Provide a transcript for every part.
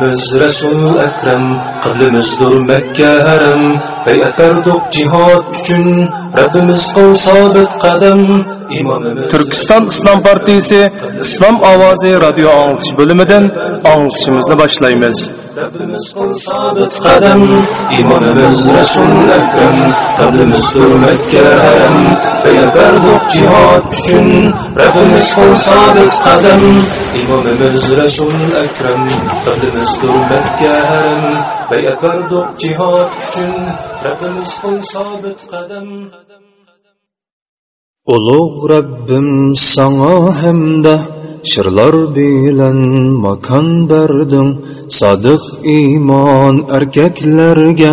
نزل رسول أكرم. Qiblimizdir Mekke haram, beyat berdik cihad üçün, Rabbimiz qıl sabit qadam, imamimiz... Türkistan İslam Partisi, İslam Avazi Radyo Anıltış bölümünden anıltışımızla başlayımız. Rabbimiz qıl sabit qadam, imamimiz Resul Ekrem, Qiblimizdir Mekke haram, beyat berdik cihad üçün, Rabbimiz qıl sabit qadam, imamimiz Resul Ekrem, Qiblimizdir Mekke haram, Beyat berdik cihat üçün, Rabbimiz kıl sabit qadam. Ulug' Rabbim sango hamda shirlar bilan makon berding. Sodiq iymon erkaklarga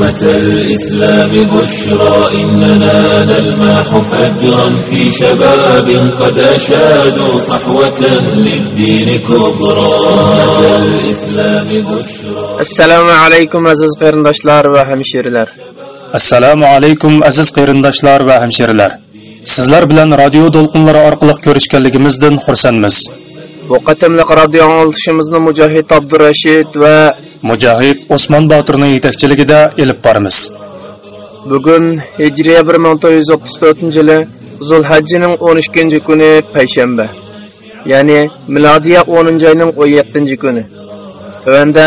أمة الإسلام بشرى إننا نلمح فجرا في شباب قد أشادوا صحوة للدين كبرى أمة الإسلام بشرى assalomu alaykum aziz qarindoshlar va hamshiralar assalomu alaykum aziz qarindoshlar va hamshiralar sizlar bilan radio to'lqinlari orqali ko'rishganligimizdan xursandmiz Bu qatimliq radio anglitishimizni mujohid abdurashid va mujohid osmon botirning yetakchiligida ilib boramiz. Bugun hijriya 1434 yili zulhajjining 12 kuni payshanba ya'ni milodiya 10 oyning 17 kuni. Tövəndə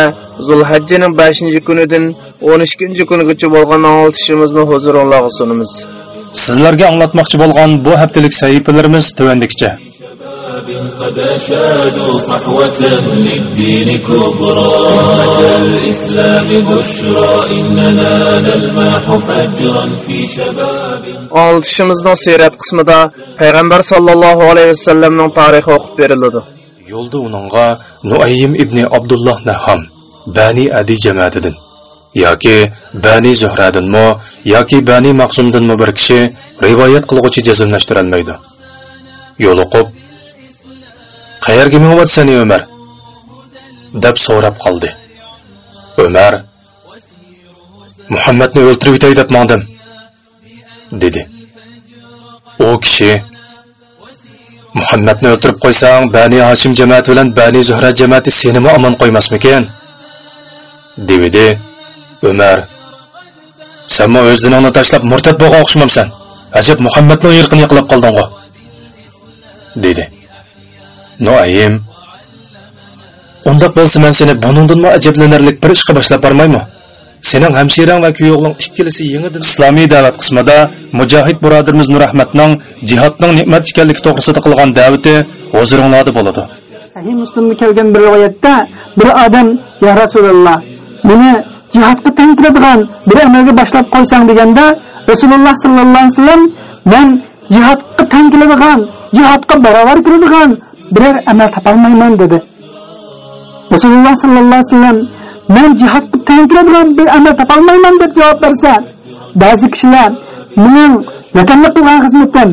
Zulhəccenin 5-ci günüdən 12-ci günügacha bo'lgan anlatışımızı huzurunuzga sunumuz. sizlarga anglatmoqchi bo'lgan bu haftalik sahifalarimiz tuvandikicha شباب قد شادوا صحوة للدين كبرى أتى الإسلام بشرى إننا نلمح فجرا في شباب Altışımızın sirat kısmında Peygamber sallallahu aleyhi ve sellem'nin tarihi okup verildi. Yolda onunla Nuayyim İbni Abdullah Neham, Bani Adi cemaatidir. yoki bani zuhradinmi yoki bani maqsumdinmi bir kishi rivoyat qilg'uchi jazmlashtirolmaydi yo'liqib qayerga mingyapsan umar? deb so'rab qoldi. Umar muhammadni o'ltirib yetay deb mandim dedi. U kishi muhammadni o'ltirib qo'ysang bani hashim jamoati bilan bani zuhra jamoati senimi omon qo'ymasmikin? Devidi umar sanmi o'z diningni tashlab murtad bo'lgan o'xshamamsan ajab muhammadni yirqini yiqilib qolding'u dedi. Noayim undoq bo'lsa man seni buningdanmi ajablanarlik bir ishga boshlab bormaymi? Sening hamshirang va kuyovling ikkilisi yangidan islomiy davlat qismida mujohid birodarimiz nurahmatning jihodning ne'mat ekanligi to'g'risida qilgan da'vati huzuringlarda bo'ladi. Sahih Müslim'de kelgan bir rivayette bir adam ya Resulallah beni cihatga teng kiradigan bir amalga boshlab qo'ysang deganda Rasululloh sallallohu alayhi vasallam men jihatga teng keladigan jihatga barobar kiradigan biror amal topolmayman dedi. Rasululloh sollallohu alayhi vasallam men jihodga teng keladigan bir amal topolmayman deb javob bersa ba'zi kishilar mening vatanda qilgan xizmatim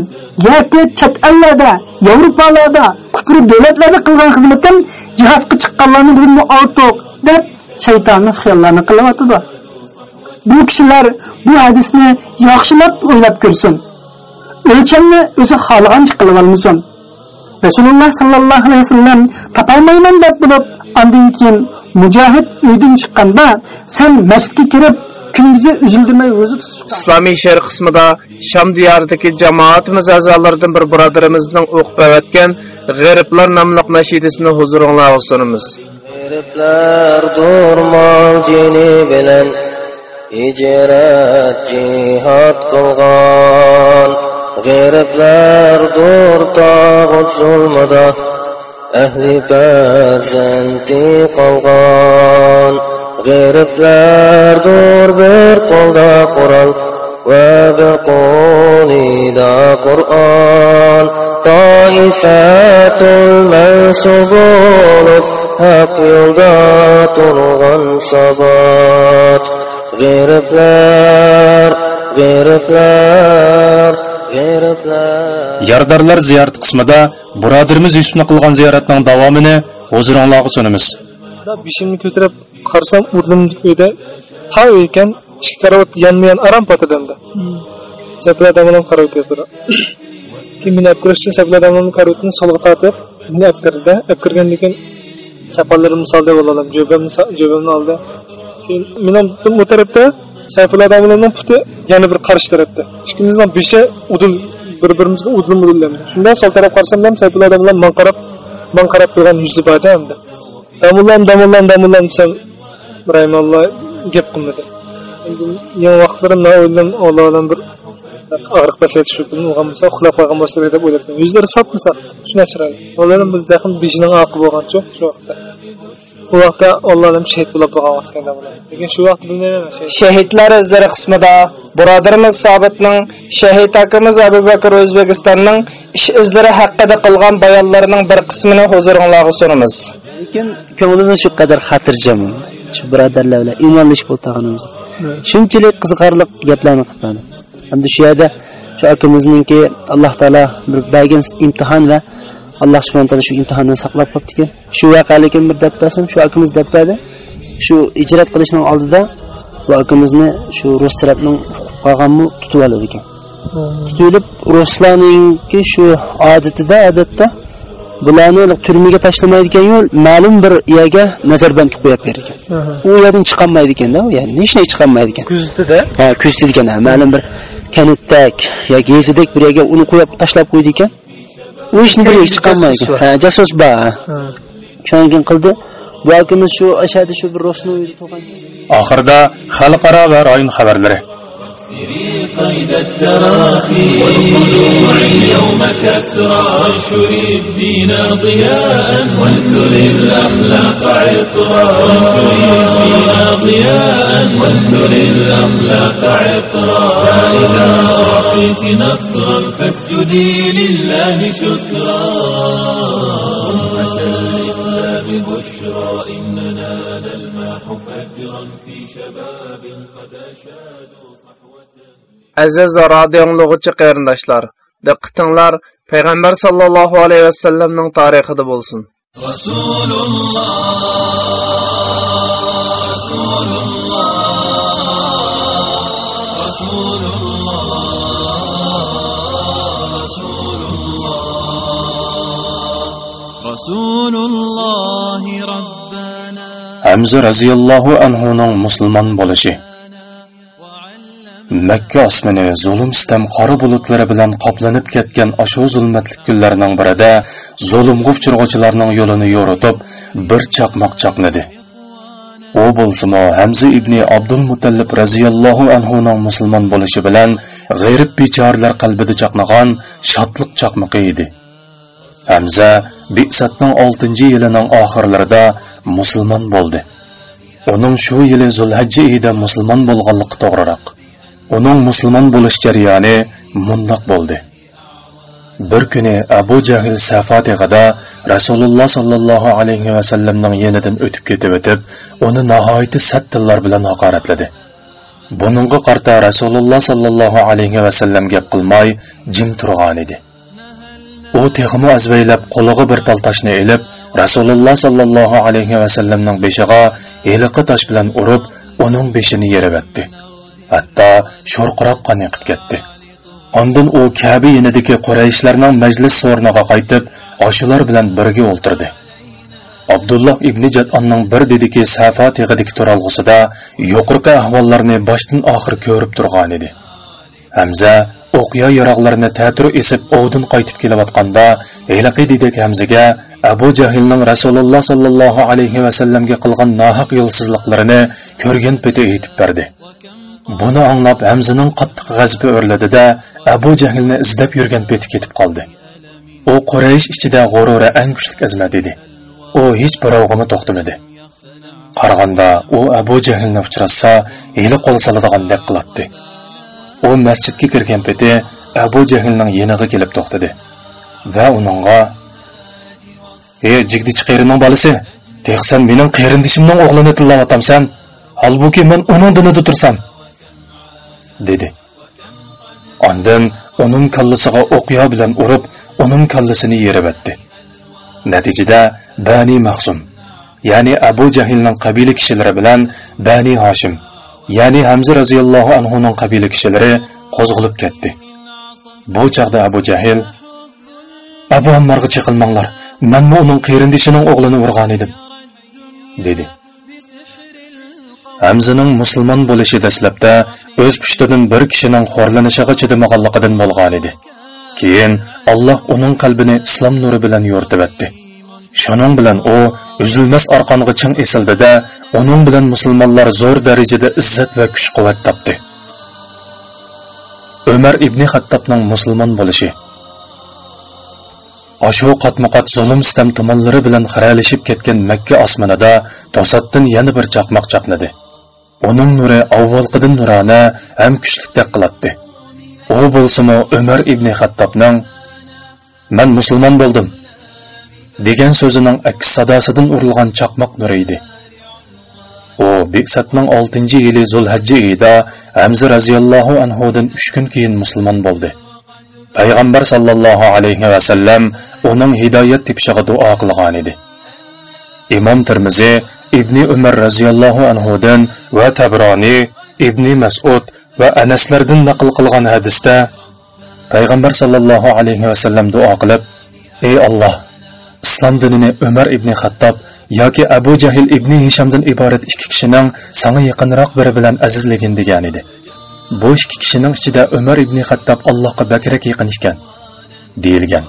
yoki chet ellarda yevropalarda kufr davlatlarda qilgan xizmatim jihodga chiqqanlarni bilimni ortiq deb shaytonni xiyollarni qilyotidi bu kishilar bu hadisni yaxshilab o'ylab ko'rsin. O'lchamni o'zi xohlagancha qilib olmasin. Rasululloh sollallohu alayhi vasallam topolmayman deb bilib andan keyin mujohid uydan chiqqanda sen masjidga kirib kunduzi uzildimay o'zi islomiy she'r qismida sham diyoridagi jamoatimiz a'zolaridan bir birodarimizning o'qib avatgan g'ariblar nomli nashidasini huzuringlarga sunamiz Herifler durmam cini bilen Hicret cihat kılgan G'eriblar dur tağut zulmida Ehli perzenti qalgan G'eriblar dur bir qo'lda Qur'on Va bir qo'lida Qur'on Toifatul mansub bo'lib haq yo'lda turgan sabat g'eriblar g'eriblar Yardarlar ziyorat qismida birodarimiz Yusufni qilgan ziyoratning davomini huzuringlarga sunamiz. beshimni ko'tarib qarsam o'rnimni uyda tav ekan ikki karavot yonma-yon aram patadamda saplar damalam karavot yotira keyin meni olib kirish uchun saplar damalam karavotni solga tortib meni olib kirdi olib kirgandan keyin chaponlarimni soldi bo'ladim jo'bamni jo'bamni oldi. Keyin men bu tarafda sayfulla damalamning puti yana bir qarshi tarafda. Ikkimizning beshi udul bir birimizga udul mudullamdi shundan sol taraf qarsam ham sayfulla damalam man qarab man qarab turgan yuzi borda hamda. Damullam damullam damullam desam rahimalloh gap qilmadi. Endi yangi vaqtlarim man o'yladim alloh alam bir og'riq pasaydi shu kuni olgan bo'lsa uxlab qolgan bo'lsa deb o'ylabdim. Yuzlari sopmi sop shuna chiroyli olam bu zaxm beshining oqi bo'lganchu shu vaqtda. Bu vaqtda alloh alam shahid bo'lib qolgan vaqt ekan lekin shu vaqt bilmayman shahid. Shahidlar izlari qismida birodarimiz sobitning shahid akamiz abu bakr o'zbekistonning ish izlari haqida qilgan bayonlarining bir qismini huzuringlarga sunamiz lekin ko'nglimiz shu qadar xotirjam shu birodarlar bilan iymonlashib o'tirganimiz shunchalik qiziqarli gaplarni qilib hamda shu yerda shu akamizningki alloh taolo bir bergan imtihon va alloh subhana taolo shu imtihondan saqlab qolibdi ekan shu voqelikni bir deb bersam shu akamiz deb berdi shu ijrat qilishning oldida bu akamizni shu rus tarafning qolganmi tutib oladi ekan. Tutib olib ruslarninki shu odatida odatda bularni turmaga tashlamaydigan yo'l ma'lum bir yerga nazarbandga qo'yib berar ekan u yerdan chiqolmaydi ekanda u yerdan hech narsa chiqolmaydi ekan. Kuzatida? Ha kuzatdi ekan ma'lum bir kanitdak yoki gezidek bir yerga uni qo'yib tashlab qo'ydi ekan u hech bir yerga chiqolmaydi ha jasos ha. Shundan keyin qildi. Bu akamiz shu ashadi shu bir tug'an Oxirida xalqaro va rayon xabarlari. قيد التراخي والخلوع اليوم كسرى وانشر الدين ضياء وانثر الأخلاق عطرا وانشر الدين ضياء وانثر الأخلاق عطرا فإذا أعطيت نصرا فاسجدي لله شكرا. بشرى إننا نلمح فجرا في شباب قد أشادوا Aziz va radiyonluğuçi qarindoshlar, diqqatinglar payg'ambar sallallohu alayhi vasallamning tarixida bo'lsin. Rasululloh Rasululloh Rasululloh Rasululloh Rasululloh Rabbana Hamza radhiyallohu anhu ning musulmon bo'lishi Makka osmoni zulm sitam qora bulutlari bilan qoplanib ketgan ashu zulmatli kunlarning birida zulmga uchirg'uvchilarning yo'lini yo'ritib bir chaqmoq chaqnadi. U bo'lsimo Hamza ibn Abdul Mutallib roziyallohu anhuning musulmon bo'lishi bilan g'ayrib bechoralar qalbida chaqnagan shodlik chaqmoqi edi. Hamza Bi'satning 6-yilining oxirlarida musulmon bo'ldi. Uning shu yili zulhajji iyida musulmon bo'lganligi to'g'riroq. Uning musulmon bo'lish jarayoni mundoq bo'ldi. bir kuni abu jahl safatig'ida rasululloh sollallohu alayhi vasallamning yenidan o'tib ketib o'tib uni nihoyatda sat tillar bilan haqoratladi. Buningga qarta rasululloh sollallohu alayhi vasallam gap qilmay jim turgan edi. U texmu azvaylab qo'lig'i bir tal toshni ilib rasululloh sollallohu alayhi vasallamning beshiga heliqi tosh bilan urib uning beshini yeribatdi hatto sho'rqirab qon yiqib ketdi Ondan u Kabe yinidagi Qurayshlarning majlis so'rniga qaytib, oshular bilan birga o'ltirdi. Abdulloh ibn Jadonning bir dediki safa teg'idiki turalg'usida yuqorqi ahvollarni boshdan oxir ko'rib turgan edi. Hamza o'qiya yaroqlarini tatur esib ovdin qaytib kelayotganda, Eliqi dedik Hamzaga Abu Jahilning Rasululloh sallallohu alayhi va sallamga qilgan nohaq yo'lsizliklarini ko'rgan peti aytib berdi. Buni anglab Hamzaning qattiq g'azabi o'rladida Abu Jahlni izlab yurgan peti ketib qoldi. U Quraysh ichida g'ururi eng kuchli azmat edi. U hech birovg'ini to'xtamadi. Qarg'anda u Abu Jahlni uchratsa, hili qo'l soladigandek qiladi. U masjidga kirgan peti Abu Jahlning yeniga kelib to'xtadi va uningga "Ey jigdi qerining bolasi, texsan mening qarindishimning o'g'lini tillayotamsan, holbuki men uning dinida tursam" dedi. Ondan onun kallasiga o'qiya bilan urib, onun kallasini yerib etdi. Natijada Bani Mahsum, ya'ni Abu Jahilning qabila kishilari bilan Bani Hashim, ya'ni Hamza radhiyallohu anhuning qabila kishilari qo'zg'ilib ketdi. Bu chaqda Abu Jahil Abu Ammarga chiqilmanglar. Menmi uning qerindishining o'g'lini urgan edim, dedi. Hamzaning musulmon bo'lishi dastlabda o'z pushtidan bir kishining xo'rlanishiga chidamaganligidan bo'lgan edi. Keyin Alloh uning qalbini islom nuri bilan yoritib etdi. Shuning bilan u uzilmas orqonga ching esildida, uning bilan musulmonlar zo'r darajada izzat va kuch-quvvat topdi. Umar ibn Xattobning musulmon bo'lishi Ashu qatmaqat zulm sitam tumanlari bilan xiralashib ketgan Makka osmonida to'satdan yana bir chaqmoq chaqnadi. Uning nuri avvalqidan nurona ham kuchlikdek qiladi. U bo'lsa-mu Umar ibn Xattobning "Men musulmon bo'ldim" degan so'zining aks sadosidan urilgan chaqmoq nuri edi. U Biksatning 6-yili Zulhajji oyida Hamza radhiyallohu anhu dan 3 kun keyin musulmon bo'ldi. Payg'ambar sallallohu alayhi va sallam uning hidoyat tepishiga duo qilgan edi. Imom Tirmizi Ibn Umar radhiyallohu anhu dan va Tabroni Ibn Mas'ud va Anaslardan naql qilgan hadisda Payg'ambar sallallohu alayhi va sallam duo qilib: "Ey Alloh, islom dinini Umar ibn Xattob yoki Abu Jahil ibn Hishamdan iborat ikki kishining sana yaqinroq biri bilan azizligin degan edi. Bu ikki kishining ichida Umar ibn Xattob Allohga bakrak yaqin ekan, deyilgan.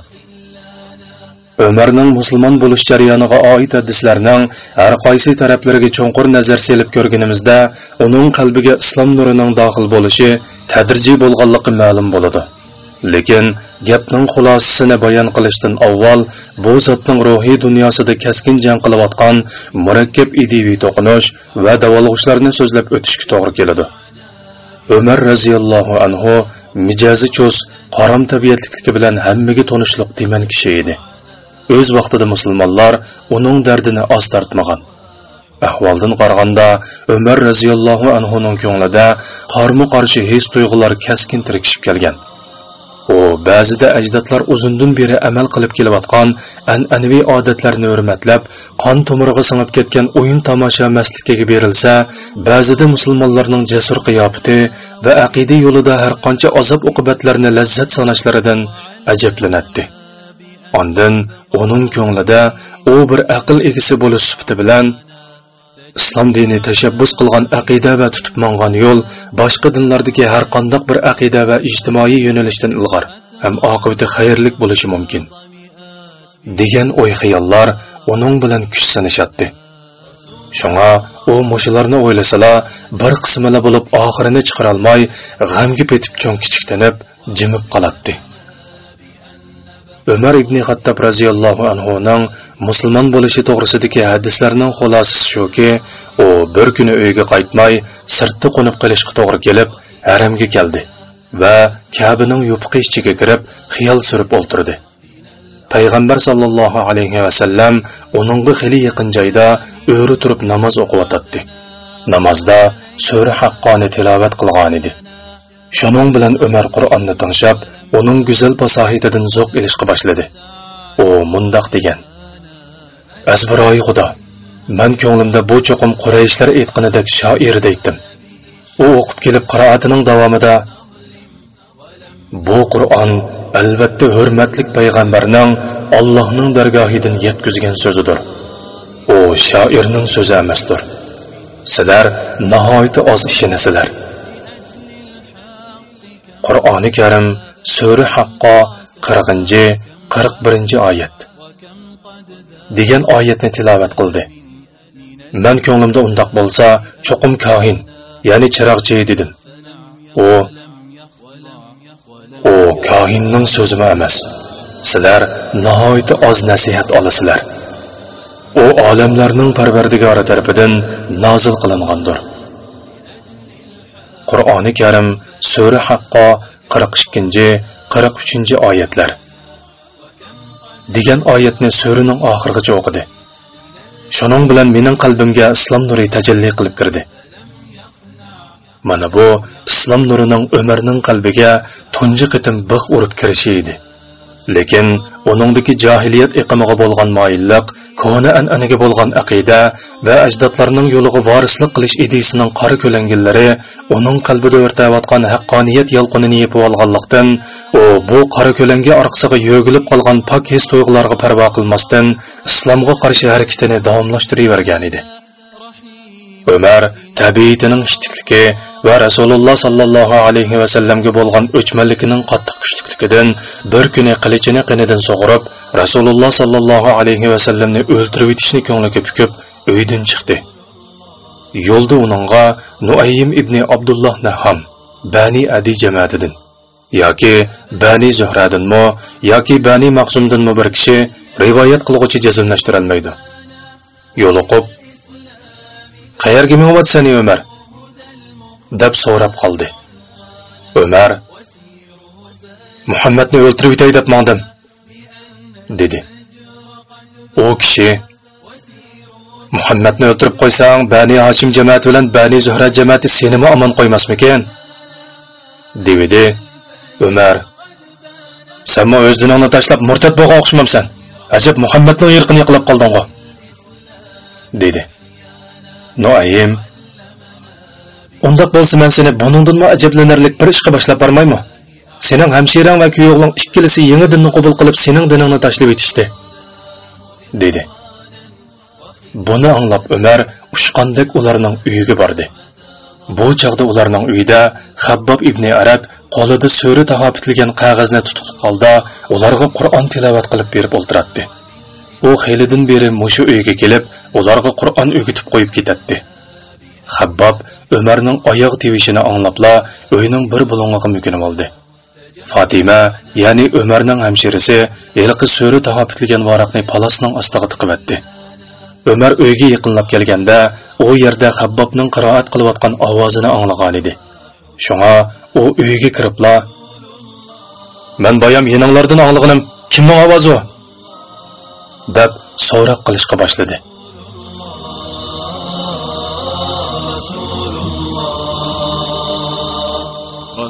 Umarning musulmon bo'lish jarayoniga oid hadislarning har qaysi taraflariga cho'nqur nazar selib ko'rganimizda, uning qalbiga islom nurining daxil bo'lishi tadrijiy bo'lganligi ma'lum bo'ladi. Lekin gapning xulosasini bayon qilishdan avval bu zotning ruhiy dunyosida keskin jang qilayotgan murakkab idiviy to'qinish va davolg'ishlarni so'zlab o'tishga to'g'ri keladi. Umar raziyallohu anhu mijozi cho'z, qaram tabiatliligi bilan hammaga tonishliq deman kishi edi. O'z vaqtida musulmonlar uning dardini oz tortmagan. Ahvoldan qaraganda Umar roziyallohu anhu ning ko'nglida qarmu qarshi his tuyg'ular kaskin tirkishib kelgan. u ba'zida ajdodlar uzundan beri amal qilib kelayotgan an'anaviy odatlarni hurmatlab qon tomiriga singib ketgan o'yin tomosha maslikiga berilsa ba'zida musulmonlarning jasur qiyofati va aqida yo'lida har qancha azob uqubatlarni lazzat sanashlaridan ajablanatdi ondan onun ko'nglida u bir aql egisi bo'lish sifati bilan islom dini tashabbus qilgan aqida va tutib mongan yo'l boshqa dinlardagi har qandoq bir aqida va ijtimoiy yo'nalishdan ilg'or ham oqibati xayrlik bo'lishi mumkin. Degan o'y xayollar uning bilan kuch sinishadi shunga u mushularni o'ylasala bir qismini bo'lib oxirini chiqarolmay g'amga petib cho'ng kichiktanib jimib qoladi Ömer ibn Hattab radhiyallohu anhu ning musulmon bo'lishi to'g'risidagi hadislarning xulosasi shuki, u bir kuni uyga qaytmay, sirtda qo'nib qolishga to'g'ri kelib, haramga keldi va Ka'baning yupiqi ichiga kirib xiyol surib o'ltirdi. Payg'ambar sollallohu alayhi vasallam uningga xili yaqin joyda o'ri turib namoz o'qiyotdi namozda sura haqqoni tilovat qilgan edi. Shuning bilan umar qur'onni tinglab uning go'zal fasohatidan zo'q ilishga boshladi. U mundoq degan. Azbiroyi xudo man ko'nglimda bu cho'qim qurayishlar aytqanidek shoir deytdim. U o'qib kelib qiroatining davomida bu qur'on albatta hurmatli payg'ambarning allohning dargohidan yetkazgan so'zidir. U shoirning so'zi emasdir. Sizlar nihoyatda oz ishinasizlar. Qur'oni karim sura haqqo qirqinchi qirq birinchi oyat. Degan oyatni tilovat qildi. Men ko'nglimda undoq bo'lsa cho'qim kohin ya'ni chiroqchi dedim. U u kohinning so'zimi emas. Sizlar nihoyatda oz nasihat olasizlar. U olamlarning parvardigori tarafidan nozil qilingandir. Qur'oni karim sura haqqo qirq ikkinchi qirq uchinchi oyatlar. Degan oyatni suraning oxirigacha o'qidi. Shuning bilan mening qalbimga islom nuri tajalli qilib kirdi. Mana bu islom nurining umarning qalbiga tunji qitim bix urib kirishi edi. Lekin uningdagi jahiliyat iqimiga bo'lgan moyilliq kona an'anaga bo'lgan aqida va ajdodlarning yo'liga vorislik qilish idisining qora ko'langillari uning qalbida o'rtayotgan haqqoniyat yolqinini yepib olganlikdan u bu qora ko'langi orqasiga yo'gilib qolgan pok his tuyg'ularga parvo qilmasdan islomga qarshi harakatini davomlashtiravergan edi. Umar tabiitining ishtikligi va rasululloh sollallohu alayhi vasallamga bo'lgan o'chmanligining qattiq kuchlikidan bir kuni qilichini qinidan sug'urib rasululloh sollallohu alayhi vasallamni o'ltirib yetishni ko'ngliga pukib uydan chiqdi. Yo'lda uningga nuaym ibn abdulloh naham bani adi jamoatidan yoki bani zuhradinmi yoki bani maqsumdinmi bir kishi rivoyat qilg'uchi jazmlashtirolmaydi yo'liqib qayerga mingyapsan umar? deb so'rab qoldi. Umar muhammadni o'ltirib yetay deb mandim dedi. U kishi muhammadni o'ltirib qo'ysang bani hashim jamoati bilan bani zuhra jamoati senimi omon qo'ymasmikin? devidi umar sanmi o'z diningni tashlab murtad bo'lgan o'xshamamsan ajab muhammadning yirqini yiqilib qolding'u dedi. Noayim undoq bo'lsa man seni buningdanmi ajablanarlik bir ishga boshlab bormaymi? Sening hamshirang va kuyovling ikkilisi yangi dinni qabul qilib sening diningni tashlab etishdi dedi. Buni anglab umar ushqandek ularning uyiga bordi. Bu chog'da ularning uyida habbob ibn arad qo'lida so'ri tahobitilgan qog'ozni tutib qolda ularga qur'on tilovat qilib berib o'ltiratdi. U xelidin beri mushu uyga kelib ularga qur'on o'gitib qo'yib ketadi. Habbob umarning oyoq tevishini anglabla uyning bir bulung'iga mukinib oldi. Fotima ya'ni umarning hamshirasi ilqi so'ri tahobitilgan varaqni palosning ostiga tiqibatdi umar uyga yaqinlab kelganda u yerda habbobning qiroat qilayotgan ovozini anglagan edi. Shunga u uyga kiribla man boyam yeninglardan anglag'inim kimning ovozi? u deb so'roq qilishga boshladi.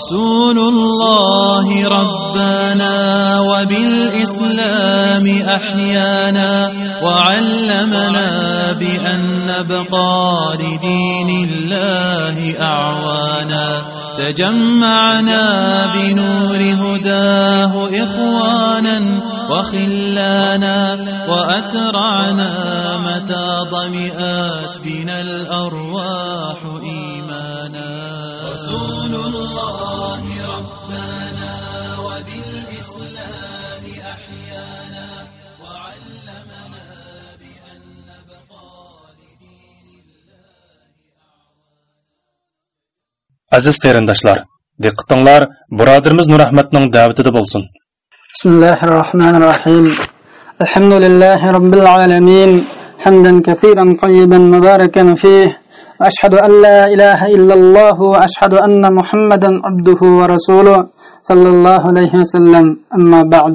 رسول الله ربنا وبالإسلام أحيانا وعلمنا بأن نبقى لدين الله أعوانا تجمعنا بنور هداه إخوانا وخلانا وأترعنا متى ضمئات بنا الأرواح إيمانا رسول aziz qarindoshlar diqqatinglar birodarimiz nurahmatning da'vatida bo'lsin بسم الله الرحمن الرحيم الحمد لله رب العالمين حمدا كثيرا طيبا مباركا فيه وأشهد أن لا إله إلا الله وأشهد أن محمدا عبده ورسوله صلى الله عليه وسلم أما بعد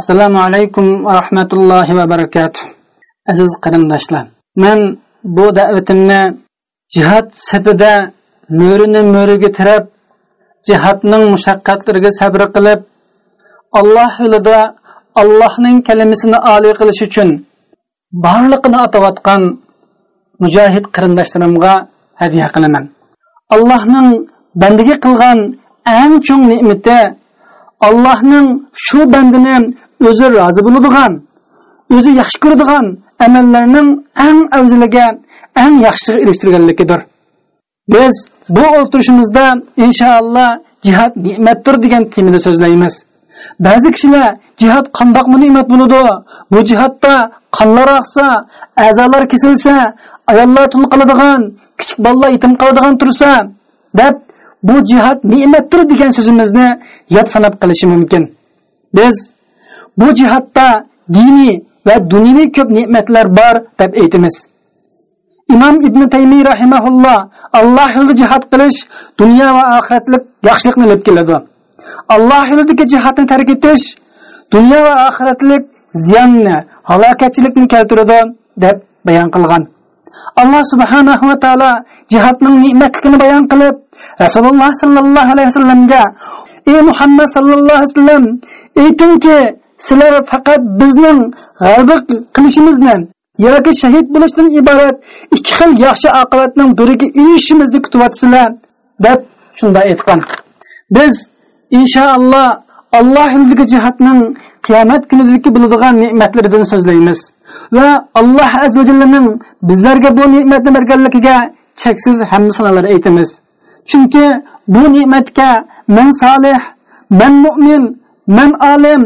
السلام عليكم ورحمة الله وبركاته aziz qarindoshlar man bu da'vatimni jihod safida mo'rini mo'riga tirab jihatning mushaqqatlariga sabr qilib alloh yo'lida allohning kalimasini oliy qilish uchun borliqini atayotgan mujohid qarindoshlarimga hadya qilaman. Allohning bandiga qilgan eng cho'ng ne'mati allohning shu bandini o'zi rozi bo'ladigan o'zi yaxshi ko'radigan amallarning eng avziliga eng yaxshiga erishtirganligidir. Biz bu o'tirishimizda inshaalloh jihod ne'matdir degan temada so'zlaymiz. Ba'zi kishilar jihod qandoqmi ne'mat bo'ladi? Bu jihodda qonlar oqsa a'zolar kesilsa ayollar tun qiladigan kichik bolalar yetim qoladigan tursa deb bu jihod ne'matdir degan so'zimizni yod sanab qilishi mumkin. Biz bu jihatda diniy va dunyoviy ko'p ne'matlar bor deb aytamiz. Imom ibn taymiy rahimaulloh alloh yo'lida jihod qilish dunyo va oxiratlik yaxshilikni olib keladi. Alloh yo'lidagi jihodni tark etish dunyo va oxiratlik ziyonni halokatchilikni keltiradi deb bayon qilgan. Alloh subhanahu va taolo jihodning ne'matligini bayon qilib rasululloh sollallohu alayhi vasallamga ey muhammad sallallohu alayhi vasallam aytingki sizlar faqat bizning g'alba qilishimizni yoki shahid bo'lishdan iborat ikki xil yaxshi oqibatning biriga erishishimizni kutyapsizlar deb shunday aytgan. Biz inshaalloh alloh yo'lidagi jihatning qiyomat kunidagi bo'ladigan ne'matlaridan so'zlaymiz va alloh azza jallaning bizlarga bu ne'matni berganligiga cheksiz hamd sanolar aytamiz. Chunki bu ne'matga man solih man mo'min man olim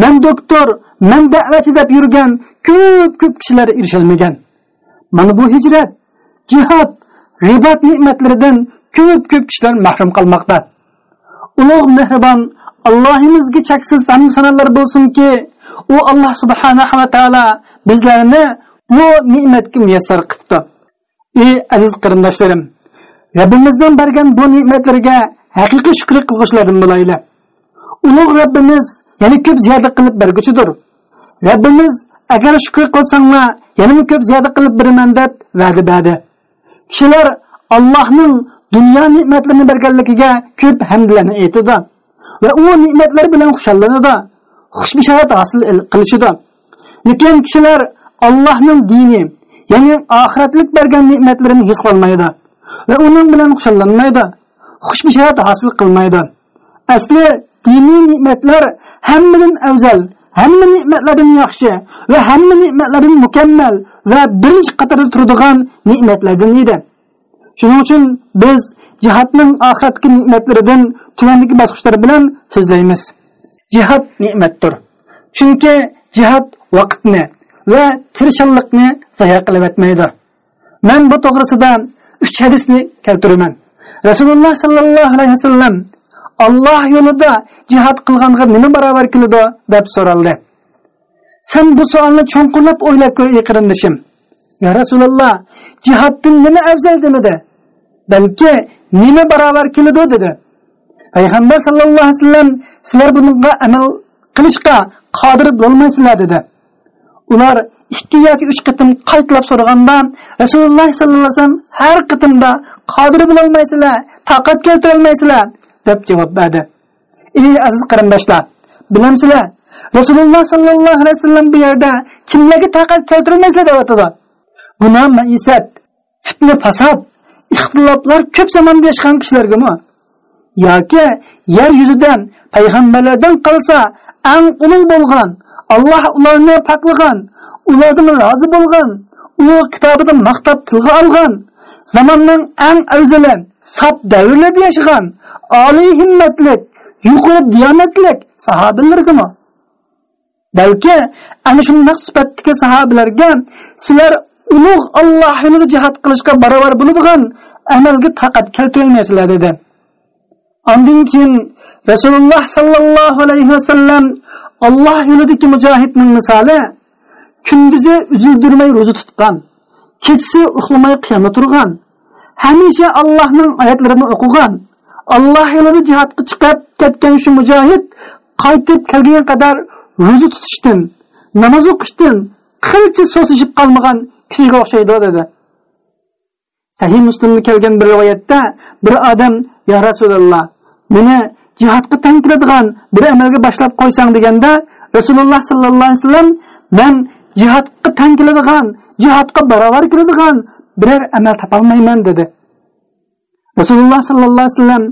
man doktor men da'vatchi deb yurgan ko'p ko'p kishilar erisholmagan mana bu hijrat jihod ribat ne'matlaridan ko'p ko'p kishilar mahrum qolmoqda. Ulug' mehribon allohimizga cheksiz hamd sanolar bo'lsinki u alloh subhanahu va taolo bizlarni bu ne'matga muyassar qilibdi. Ey aziz qarindoshlarim robbimizdan bergan bu ne'matlarga haqiqiy shukr qilg'uchilardan bo'laylik. Ulug' robbimiz yana ko'p ziyoda qilib berguchidir. Rabbimiz agar shukr qilsanglar yana ko'p ziyoda qilib beraman deb va'da berdi kishilar allohning dunyo ne'matlarini berganligiga ko'p hamdlarni aytadi va u ne'matlar bilan xushallanadi xushbishorat hosil qilishidi lekin kishilar allohning dini ya'ni oxiratlik bergan ne'matlarini his qilmaydi va uning bilan xushallanmaydi xushbishorat hosil qilmaydi. Asli diniy ne'matlar hammadan afzal hamma ne'matlardan yaxshi va hamma ne'matlardan mukammal va birinchi qatorda turadigan ne'matlardan edi. Shuning uchun biz jihodning oxiratgi ne'matlaridan tuvandagi bosqichlar bilan so'zlaymiz. Jihod ne'matdir chunki jihod vaqtni va tirishanlikni zaya qilib etmaydi man bu to'g'risida uch hadisni keltiraman. Rasululloh sollallohu alayhi vasallam alloh yo'lida cihat qilganga nima barobar keladi deb so'raldi. Sen bu savolni cho'nqurlab o'ylab ko'r ey qarindishim ya rasululloh jihoddan nima afzal demadi? Balki nima barobar keladi dedi. Payg'ambar sallallohu alayhi vasallam sizlar bunga amal qilishga qodir bo'lmaysizlar dedi. Ular ikki yoki uch qitim qaytlab so'raganda rasululloh sallallohu alayhi vasallam har qitimda qodir bo'lolmaysizlar toqat keltirolmaysizlar deb javob berdi. Ey aziz qarindoshlar bilamsizlar rasululloh sollallohu alayhi vasallam bu yerda kimlarga toqat keltirolmaysizlar deyotidi gunoh maisat fitna fasod ixtiloflar ko'p zamonda yashagan kishilargami? Yoki yer yuzidan payg'ambarlardan qolsa eng ulug' bo'lgan alloh ularni poklagan ulardan rozi bo'lgan ulug' kitobida maqtab tilga olgan zamonning eng afzali sop davrlarda yashagan oliy himmatlik yuqori diyonatlik sahobalargami? Balki ana shundoq sifatdagi sahobalarga sizlar ulug' alloh yo'lida jihod qilishga barobar bo'ladigan amalga taqat keltirolmaysizlar dedi. Ondan keyin Rasululloh sallallohu alayhi vasallam Alloh yo'lidagi mujohidning misoli kunduzi uzildirmay ro'za tutgan, kechasi uxlamay qiyomda turgan, hamisha Allohning oyatlarini o'qigan, Alloh yo'lida jihodga chiqib ketgan shu mujohid qaytib kelgan qadar ro'za tutishdan, namoz o'qishdan qilcha so'sishib qolmagan kishiga o'xshaydi dedi. Sahih muslimga kelgan bir rivoyatda bir odam "Ya Rasululloh, meni jihodga tang keladigan bir amalga boshlab qo'ysang" deganda Rasululloh sallallohu alayhi vasallam "Men jihodga tang keladigan, jihodga barobar keladigan biror amal topolmayman" dedi. Rasululloh sallallohu alayhi vasallam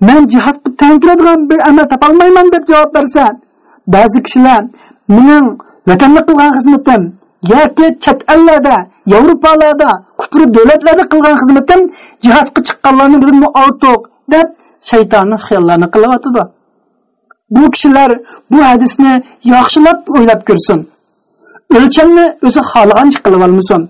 "Men jihodni tantiradigan bir amal topolmayman" deb javob bersa, ba'zi kishilar "Mening vatanni qilgan xizmatim yoki chet ellarda, Yevropalarda, kufr davlatlarda qilgan xizmatim jihodga chiqqanlarni bilimi ortiq" deb shaytonning xiyollarni qilyotidi. Bu kishilar bu hadisni yaxshilab o'ylab ko'rsin. O'lchamni o'zi xohlagancha qilib olmasin.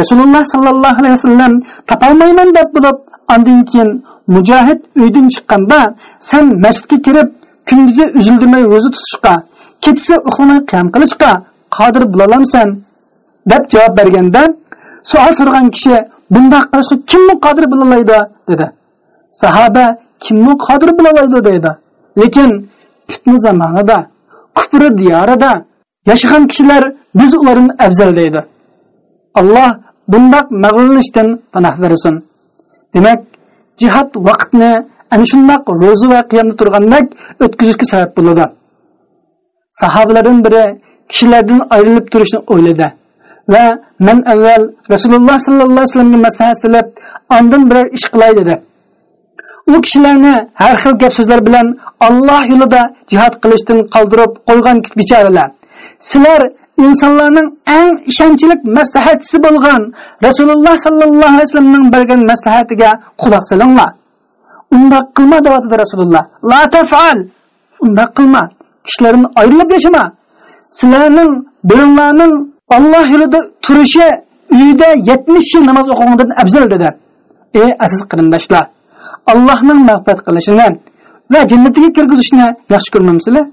Rasululloh sallallohu alayhi vasallam topolmayman deb bo'lib, ondan keyin mujohid uydan chiqqanda sen masjidga kirib kunduzi uzildimay ro'za tutishga, kechasi uxlamay qiyam qilishga qodir bo'lalamsan deb javob berganda savol so'ragan kishi bunday qilishga kimni qodir bo'lalaydi dedi. Sahoba kimni qodir bo'lalaydi dedi. Lekin fitna zamonida, kufr diyorida yashagan kishilar biz ularni afzal deydi. Alloh bundoq mag'rurlanishdan panoh bersin. Demak, jihad vaqtni ana shundoq ro'za va qiyomda turgandek o'tkazishga sabab bo'ladi. Sahobalardan biri kishilardan ayrilib turishni o'yladi va men avval Rasululloh sallallohu alayhi vasallamga maslahat so'rab, ondan biror ish qilay dedi. u kishilarni har xil gap so'zlar bilan Alloh yo'lida jihad qilishdan qoldirib qo'ygan bechoralar. Sizlar insonlarning eng ishonchlik maslahatchisi bo'lgan Rasululloh sallallohu alayhi vasallamning bergan maslahatiga quloq solinglar. Unda qilma deyapti Rasululloh. La tafal. Unda qilma. kishilardan ayrilib yashama. Sizlarning biringlarning Alloh yo'lida turishi uyida 70 yil namoz o'qigandan afzal dedi. Ey aziz qarindoshlar, Allohning mag'firat qilishini va jannatiga kirgizishni yaxshi ko'rmamsizlar?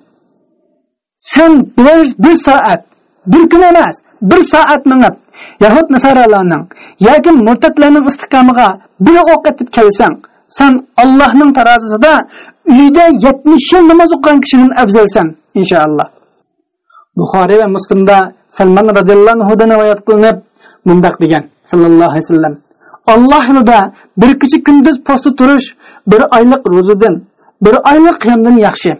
Sen bir, bir soat, bir kun emas, bir soat minib Yahud nasoralarning yoki murtadlarning istiqomiga bir o'q etib kelsang, sen Allohning tarozisida uyida 70 yil namoz o'qigan kishidan afzalsan, inshaalloh. Buxoriy va Muslimda Salman roziyallohu anhu rivoyat qilinib, mundoq degan sallallohu alayhi vasallam alloh yo'lida bir kecha kunduz postda turish bir oylik ro'zadan, bir oylik qiyomdan yaxshi.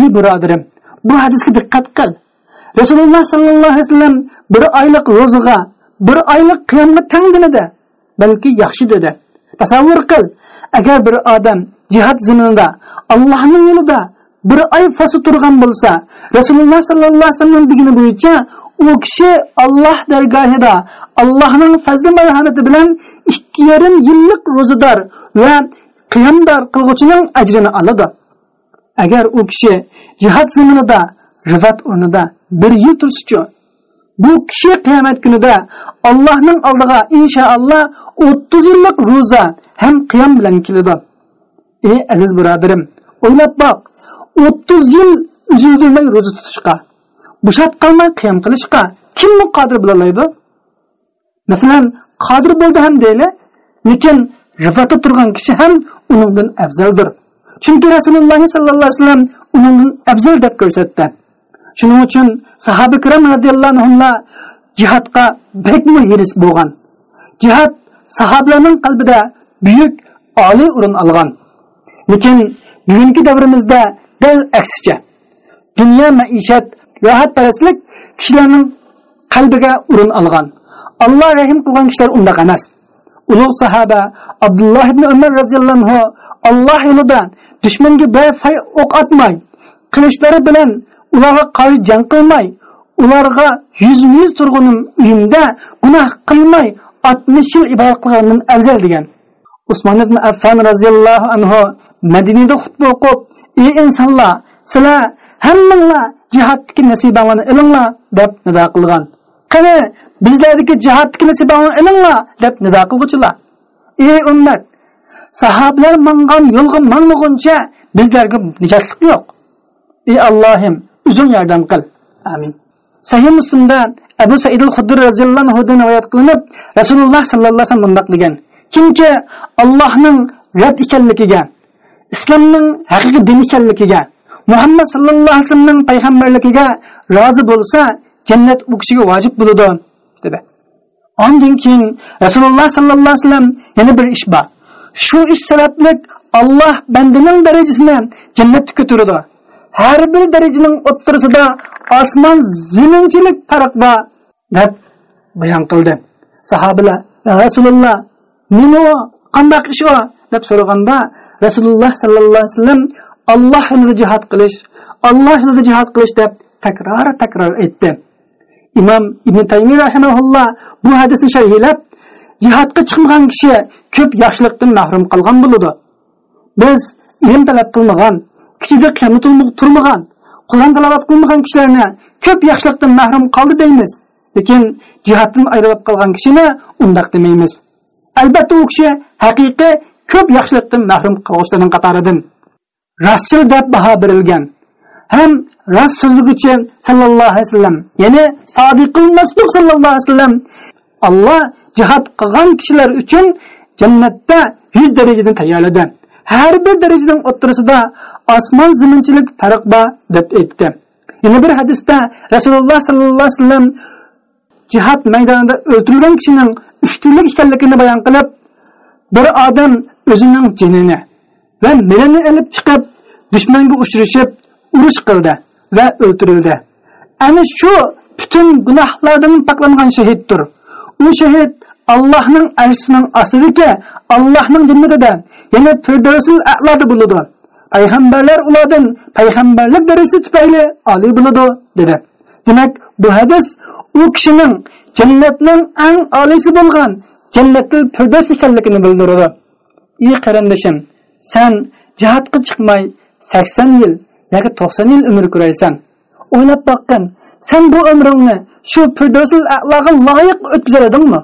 Ey birodarim, bu hadisga diqqat qil. Rasululloh sallallohu alayhi vasallam bir oylik ro'zaga, bir oylik qiyomga teng demadi, balki yaxshi dedi. Tasavvur qil, agar bir odam jihad zaminida Allohning yo'lida bir oy fosi turgan bo'lsa, Rasululloh sallallohu alayhi vasallam degani bo'yicha u kishi Alloh dargohida Allohning fazli marhamati bilan 2,5 yillik ro'zador va qiyomdor qilg'uchining ajrini oladi. Agar u kishi jihad zaminida rivat o'rnida bir yil tursichu bu kishi qiyomat kunida Allohning oldiga inshaalloh 30 yillik ro'za ham qiyom bilan keladi. Ey aziz birodarim, o'ylab boq. 30 yil uzildirmay ro'za tutishga bo'shab qolmay qiyam qilishga kimni qodir bo'laoladi masalan qodir bo'ldi ham deyli lekin rifatda turgan kishi ham undan afzaldir chunki rasululloh sollallohu alayhi vasallam uningdan afzal deb ko'rsatdi shuning uchun sahoba ikrom roziyallohu anhular jihodga bakmi hiris bo'lgan. Jihod sahobalarning qalbida buyuk oliy o'rin olgan. Lekin bugungi davrimizda dal aksicha dunyo maishat rohatparastlik kishilarning qalbiga o'rin olgan. Alloh rahim qilgan kishilar undaq emas. Ulug' sahaba abdulloh ibn umar roziyallohu anhu alloh yo'lida dushmanga befay o'q otmay qilichlari bilan ularga qarshi jang qilmay ularga yuz yuz turg'unim uyimda gunoh qilmay oltmish yil ibodat qilgandan afzal degan. Usmon ibn affan roziyallohu anhu madinada xutba o'qib ey insonlar sizlar hammanglar jihaddagi nasibanglarni ilinglar deb nido qilgan. Qani bizlardagi jihaddagi nasibanglarni ilinglar deb nido qilguvchilar. Ey ummat sahobalar mangan yo'lga manmaguncha bizlarga nijotlik yo'q. Ey allohim o'zing yordam qil. Amin. Sahih muslimda abu said al xudri roziyallohu anhudan rivoyat qilinib rasululloh sallallohu alayhi vasallam bundoq degan. Kimki allohning rab ekanligiga islomning haqiqiy din ekanligiga muhammad sallallohu alayhi vasallamning payg'ambarligiga rozi bo'lsa jannat u kishiga vojib bo'ladi dedi. Ondan keyin rasululloh sollallohu alayhi vasallam yana bir ish bor. Shu ish sababli alloh bandaning darajasini jannatga ko'taradi har bir darajaning o'ttirisida osmon ziminchilik farq bor deb bayon qildi. Sahobalar ya rasululloh nima u qandoq ish u deb so'raganda rasululloh sollallohu alayhi vasallam alloh yo'lida jihod qilish alloh yo'lida jihod qilish deb takror takror aytdi. Imom ibn taymiy rahimaulloh bu hadisni sharhlab jihodga chiqmagan kishi ko'p yaxshilikdan mahrum qolgan bo'ladi. Biz ilm talab qilmagan kichida qiyamni turmagan qur'on tilovat qilmagan kishilarni ko'p yaxshilikdan mahrum qoldi deymiz. Lekin jihatdan ayrilib qolgan kishini undoq demaymiz. Albatta u kishi haqiqiy ko'p yaxshilikdan mahrum qoluvchilarning qatoridan. Rostchil deb baho berilgan ham rost so'zliguchi sallallohu alayhi vasallam ya'ni sodiqul masduq sallallohu alayhi vasallam alloh jihod qilgan kishilar uchun jannatda yuz darajadan tayyorladi. Har bir darajaning o'ttirisida osmon ziminchilik farq bor deb aytdi yana bir hadisda rasululloh sollallohu alayhi vasallam jihod maydonida o'ltirilgan kishining uchturlik ekanligini bayon qilib bir odam o'zining jinini va milini ilib chiqib dushmanga uchrashib urush qildi va o'ltirildi ana shu butun gunohlardan poklangan shahiddir. U shahid allohning arshisining ostidagi allohning jannatida yana firdavsul a'loda bo'ladi payg'ambarlar ulardan payg'ambarlik darasi tufayli oliy bo'ladi dedi. Demak bu hadis u kishining jannatning eng oliysi bo'lgan jannatul Firdos ekanligini bildiradi ey qarindoshim, sen jihadga chiqmay sakson yil yoki to'qson yil umr ko'raysan o'ylab boqqin sen bu umringni shu Firdosul a'loga loyiq o'tkazadingmi?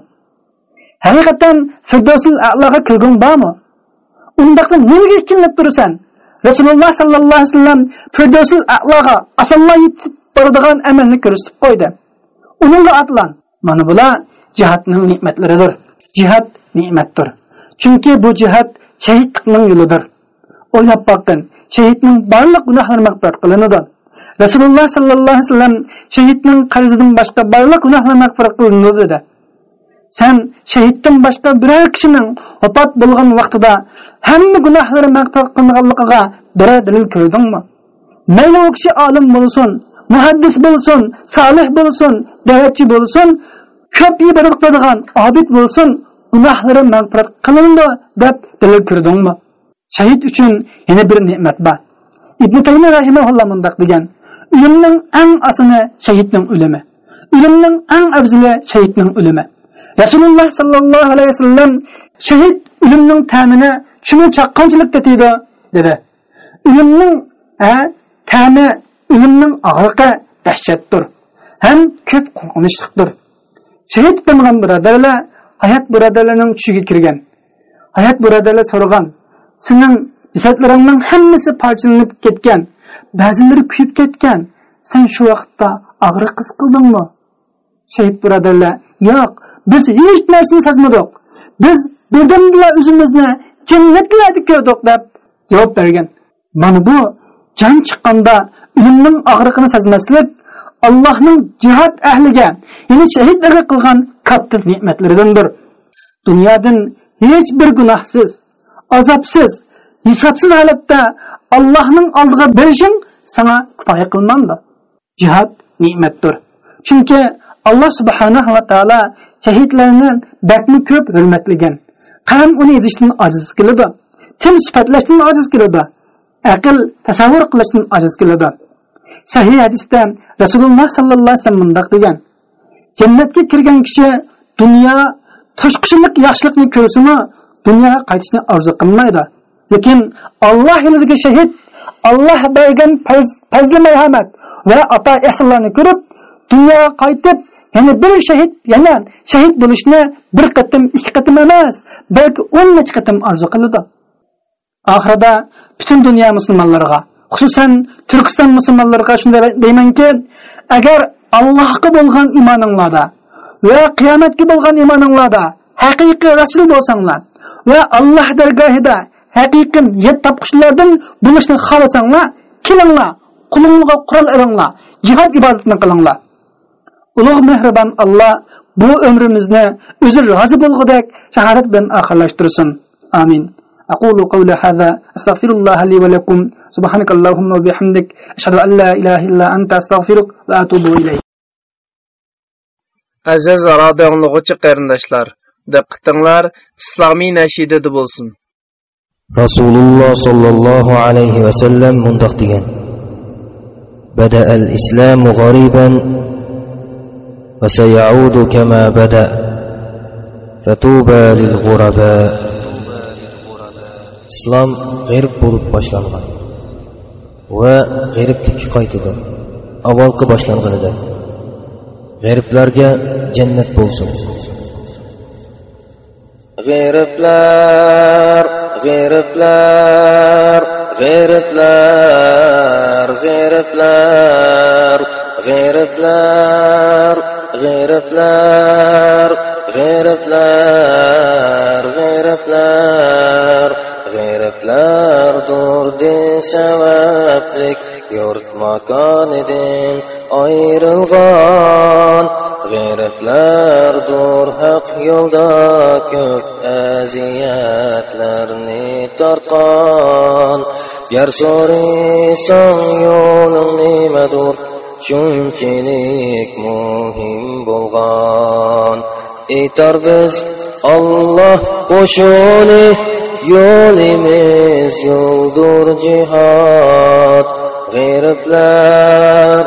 haqiqatan Firdosul a'loga kirging bormi? Undaqda nimaga ikkilinib turasan? Rasululloh sollallohu alayhi vasallam firdavsul a'loga osonla yetib boradigan amalni ko'rsatib qo'ydi. Uningga otlan. Mana bular jihatning ne'matlaridir. Jihat ne'matdir. Chunki bu jihat shahidlikning yo'lidir. O'ylab boqgin shahidning barliq gunohlari mag'firat qilinadi. Rasululloh sollallohu alayhi vasallam shahidning qarzidan boshqa barliq gunohlar mag'firat qilinadi dedi. Sen shahiddan boshqa biror kishining vafot bo'lgan vaqtida hamma gunohlari mag'firat qilinganligiga biror dalil ko'rdingmi mayli o kişi alim bo'lsin muhaddis bo'lsin salih bo'lsin da'vatchi bo'lsin ko'p ibodat qiladigan obid bo'lsin gunohlari mag'firat qilindi deb dalil ko'rdingmi shahid üçün yana bir ne'mat bor ibn taymiy rahimaulloh mundoq degan o'limning eng asını shahidning ölümü. o'limning eng afzali shahidning ölümü." Rasululloh sollallohu alayhi vasallam shahid o'limning ta'mini shuni chaqqonchilik deydi dedi. O'limning ta'mi o'limning og'riqi dahshatdir. Ham ko'p qo'rqinchliqdir. Shahid bo'lgan birodarlar hayot birodarlarning tushiga kirgan hayot birodarlar so'ragan sening jasadlaringning hammasi parchalanib ketgan ba'zilari kuyib ketgan sen shu vaqtda og'riq his qildingmi? Shahid birodarlar yo'q biz hech narsani sezmadik. Biz birdamla o'zimizni jannatlarda ko'rdik deb javob bergan. Mana bu jon chiqqanda ilmning og'riqini sezmaslik allohning jihod ahliga ya'ni shahidlarga qilgan katta ne'matlaridandir. Dunyodan hech bir gunohsiz azobsiz hisobsiz holatda allohning oldiga berishing sana kifoya qilmandi jihod ne'matdir. Chunki alloh subhanahu va taolo shahidlarni bakmi ko'p hurmatlagan. Qalam uni ezishdan ojiz qiladi til sifatlashdan ojiz qiladi aql tasavvur qilishdan ojiz qiladi sahih hadisda rasululloh sallallohu alayhi vasallam mundoq degan. Jannatga kirgan kishi dunyo tashqishilik yaxshilikni ko'rsimi dunyoga qaytishni orzu qilmaydi. Lekin alloh yo'lidagi shahid alloh bergan fazli marhamat va ato ehsonlarni ko'rib dunyoga qaytib Yani bir şehit, yani şehit buluşunu bir katım, iki katım emez. Belki on neç katım arzu kılıdı. Ahirada bütün dünya Müslümanlarına, hususen Türkistan Müslümanlarına şunu deymen ki, eğer Allah'a bolgan imanınlarda ve kıyametki bolgan imanınlarda hakiki rasul bolsanlar ve Allah dergahida hakikin yet tapkışlardan buluşunu halasanlar, kilinlar, kulunluğa kural erinlar, cihad ibadetini kılınlar. Ulug' mehribon alloh bu umrimizni o'zi rozi bo'lgudek shahodat bilan oxirlashtirsin amin أقول قولي هذا أستغفر الله لي ولكم سبحانك اللهم وبحمدك أشهد أن لا إله إلا أنت أستغفرك وأتوب إليك aziz radio anglag'uvchi qarindoshlar diqqatinglar islomiy nashidada bo'lsin rasululloh sollallohu alayhi vasallam mundoq degan بدا الاسلام غريبا وسيعود كما بدا فطوبى للغرباء islom g'erib bo'lib boshlangan va g'eriblikka qaytadi avvalgi boshlanganida g'eriblarga jannat bo'lsin g'eriblar g'eriblar g'eriblar g'eriblar g'eriblar g'ayratlar g'ayratlar g'ayratlar g'ayriblar g'ayriblardir deshavablik yurt makonidan ayrilg'on g'ayriblardir haq yo'lda ko'p aziyatlarni tortqon gar so'raysang yo'ling nimadur shunchalik muhim bo'lgan. Aytar biz olloh qo'shuni yo'limiz yo'ldur jihod g'eriblar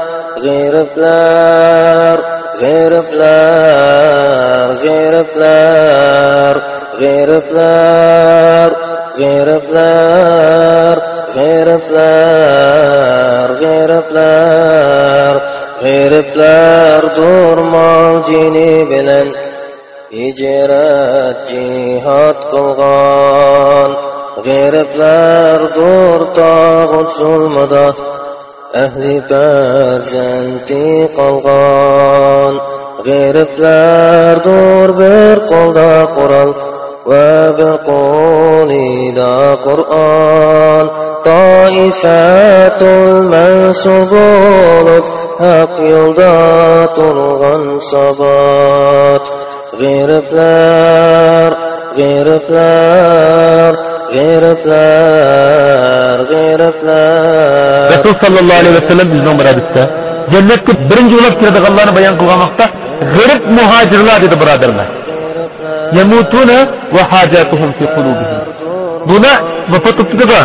g'eriblar g'eriblar g'eriblar g'eriblar g'eriblar g'iriblar g'iriblar g'iriblar durmol jini bilan hijrat jihod qilg'on g'iriblar dur tog'ut zulmida ahli farzandi qolg'on g'iriblar dur bir qo'lda qurol وابقوني لا قرآن طائفات من سبول الحق يلدات الغنصبات غير بلار غير بلار غير بلار غير بلار. رسول صلى الله عليه وسلم بزنو مرادستا جلت كت برنج ولد كرد غلانا بيان قلغا مقتا مهاجر لا دي برادرنا yamutuna ve hajatuhum fi kulubihim. Buna vafatlıkta da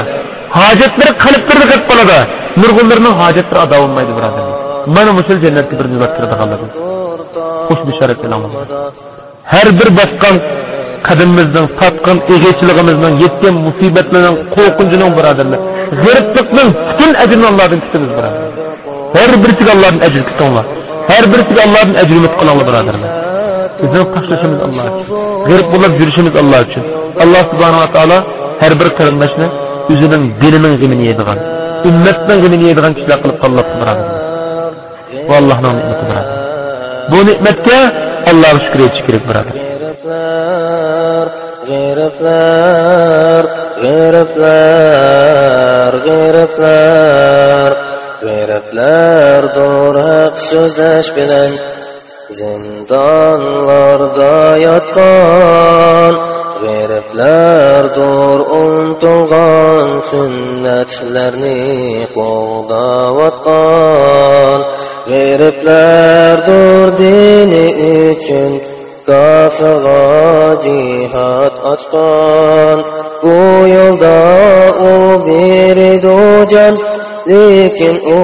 hajatları kalıptırdı katpalada. bana hajatları ada olmaydı birader. Mana musul cennetki bir cüzdatları da kalmadı. Kuş bişaret ilan Her bir baskan kadimimizden, satkan egeçiligimizden, yetken musibetlerden, korkuncunun biraderler. Zırıklıkların bütün ecrini Allah'ın kitimiz biraderler. Her birisi Allah'ın ecrini kitabı Her birisi Allah'ın ecrini kitabı biraderler. bizden kaçlaşımız Allah için. Garip bulup yürüyüşümüz Allah için. Allah subhanahu wa ta'ala her bir kırımdaşını üzünün dilinin gümini yediğen, ümmetten gümini yediğen kişiler kılıp kalmak bırakın. Bu Allah'ın nimeti bırakın. Bu nimetke Allah'a şükür etçi gerek bırakın. Gırıflar, gırıflar, gırıflar, gırıflar, doğru hak sözleş bilen, Zindanlarda yatqan Veriblərdur unutuğan Sünnətlərini qoğdavatqan Veriblərdur dini üçün Kafığa cihat açqan Bu yolda o biridu can Lakin o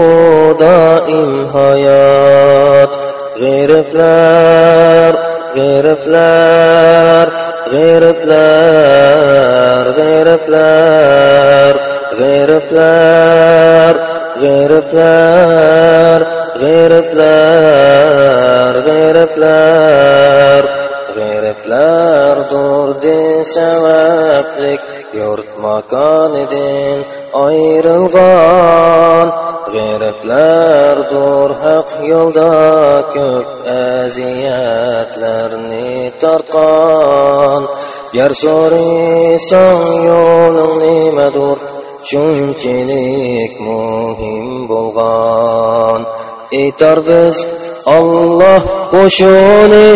daim hayat g'eriblar g'eriblar g'eriblar g'eriblar g'eriblar g'eriblar g'eriblar g'eriblar g'eriblardur din sabablik yurt makonidan ayrilgan g'eriblardur haq yo'lda ko'p aziyatlarni tortgan Yer so'raysang yo'ling nimadur shunchalik muhim bo'lgan. Aytar biz Alloh qo'shuni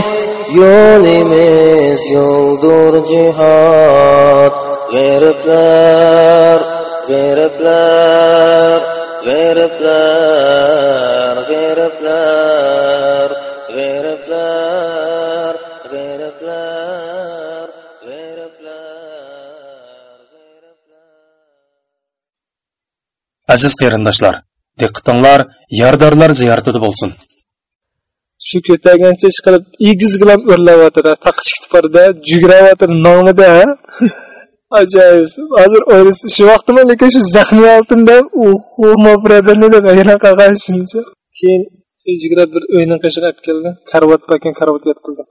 yo'limiz yo'ldur jihad g'eriblar g'eriblar g'eriblar g'eriblar g'eriblar g'eriblar aziz qarindoshlar diqqatinglar yordorlar ziyoratida bo'lsin. Shu ko'targancha ish qilib egiz bilan o'rlayapti taqchik parda jugrayotir nomida ajoyib. Hozir o'ylasa shu vaqtda lekin shu zaxmiy oltinda u birodarni deb ayran qolgan shuncha keyin shu bir uyni qishiga olib keldi karvot ekan karvot yotqizdi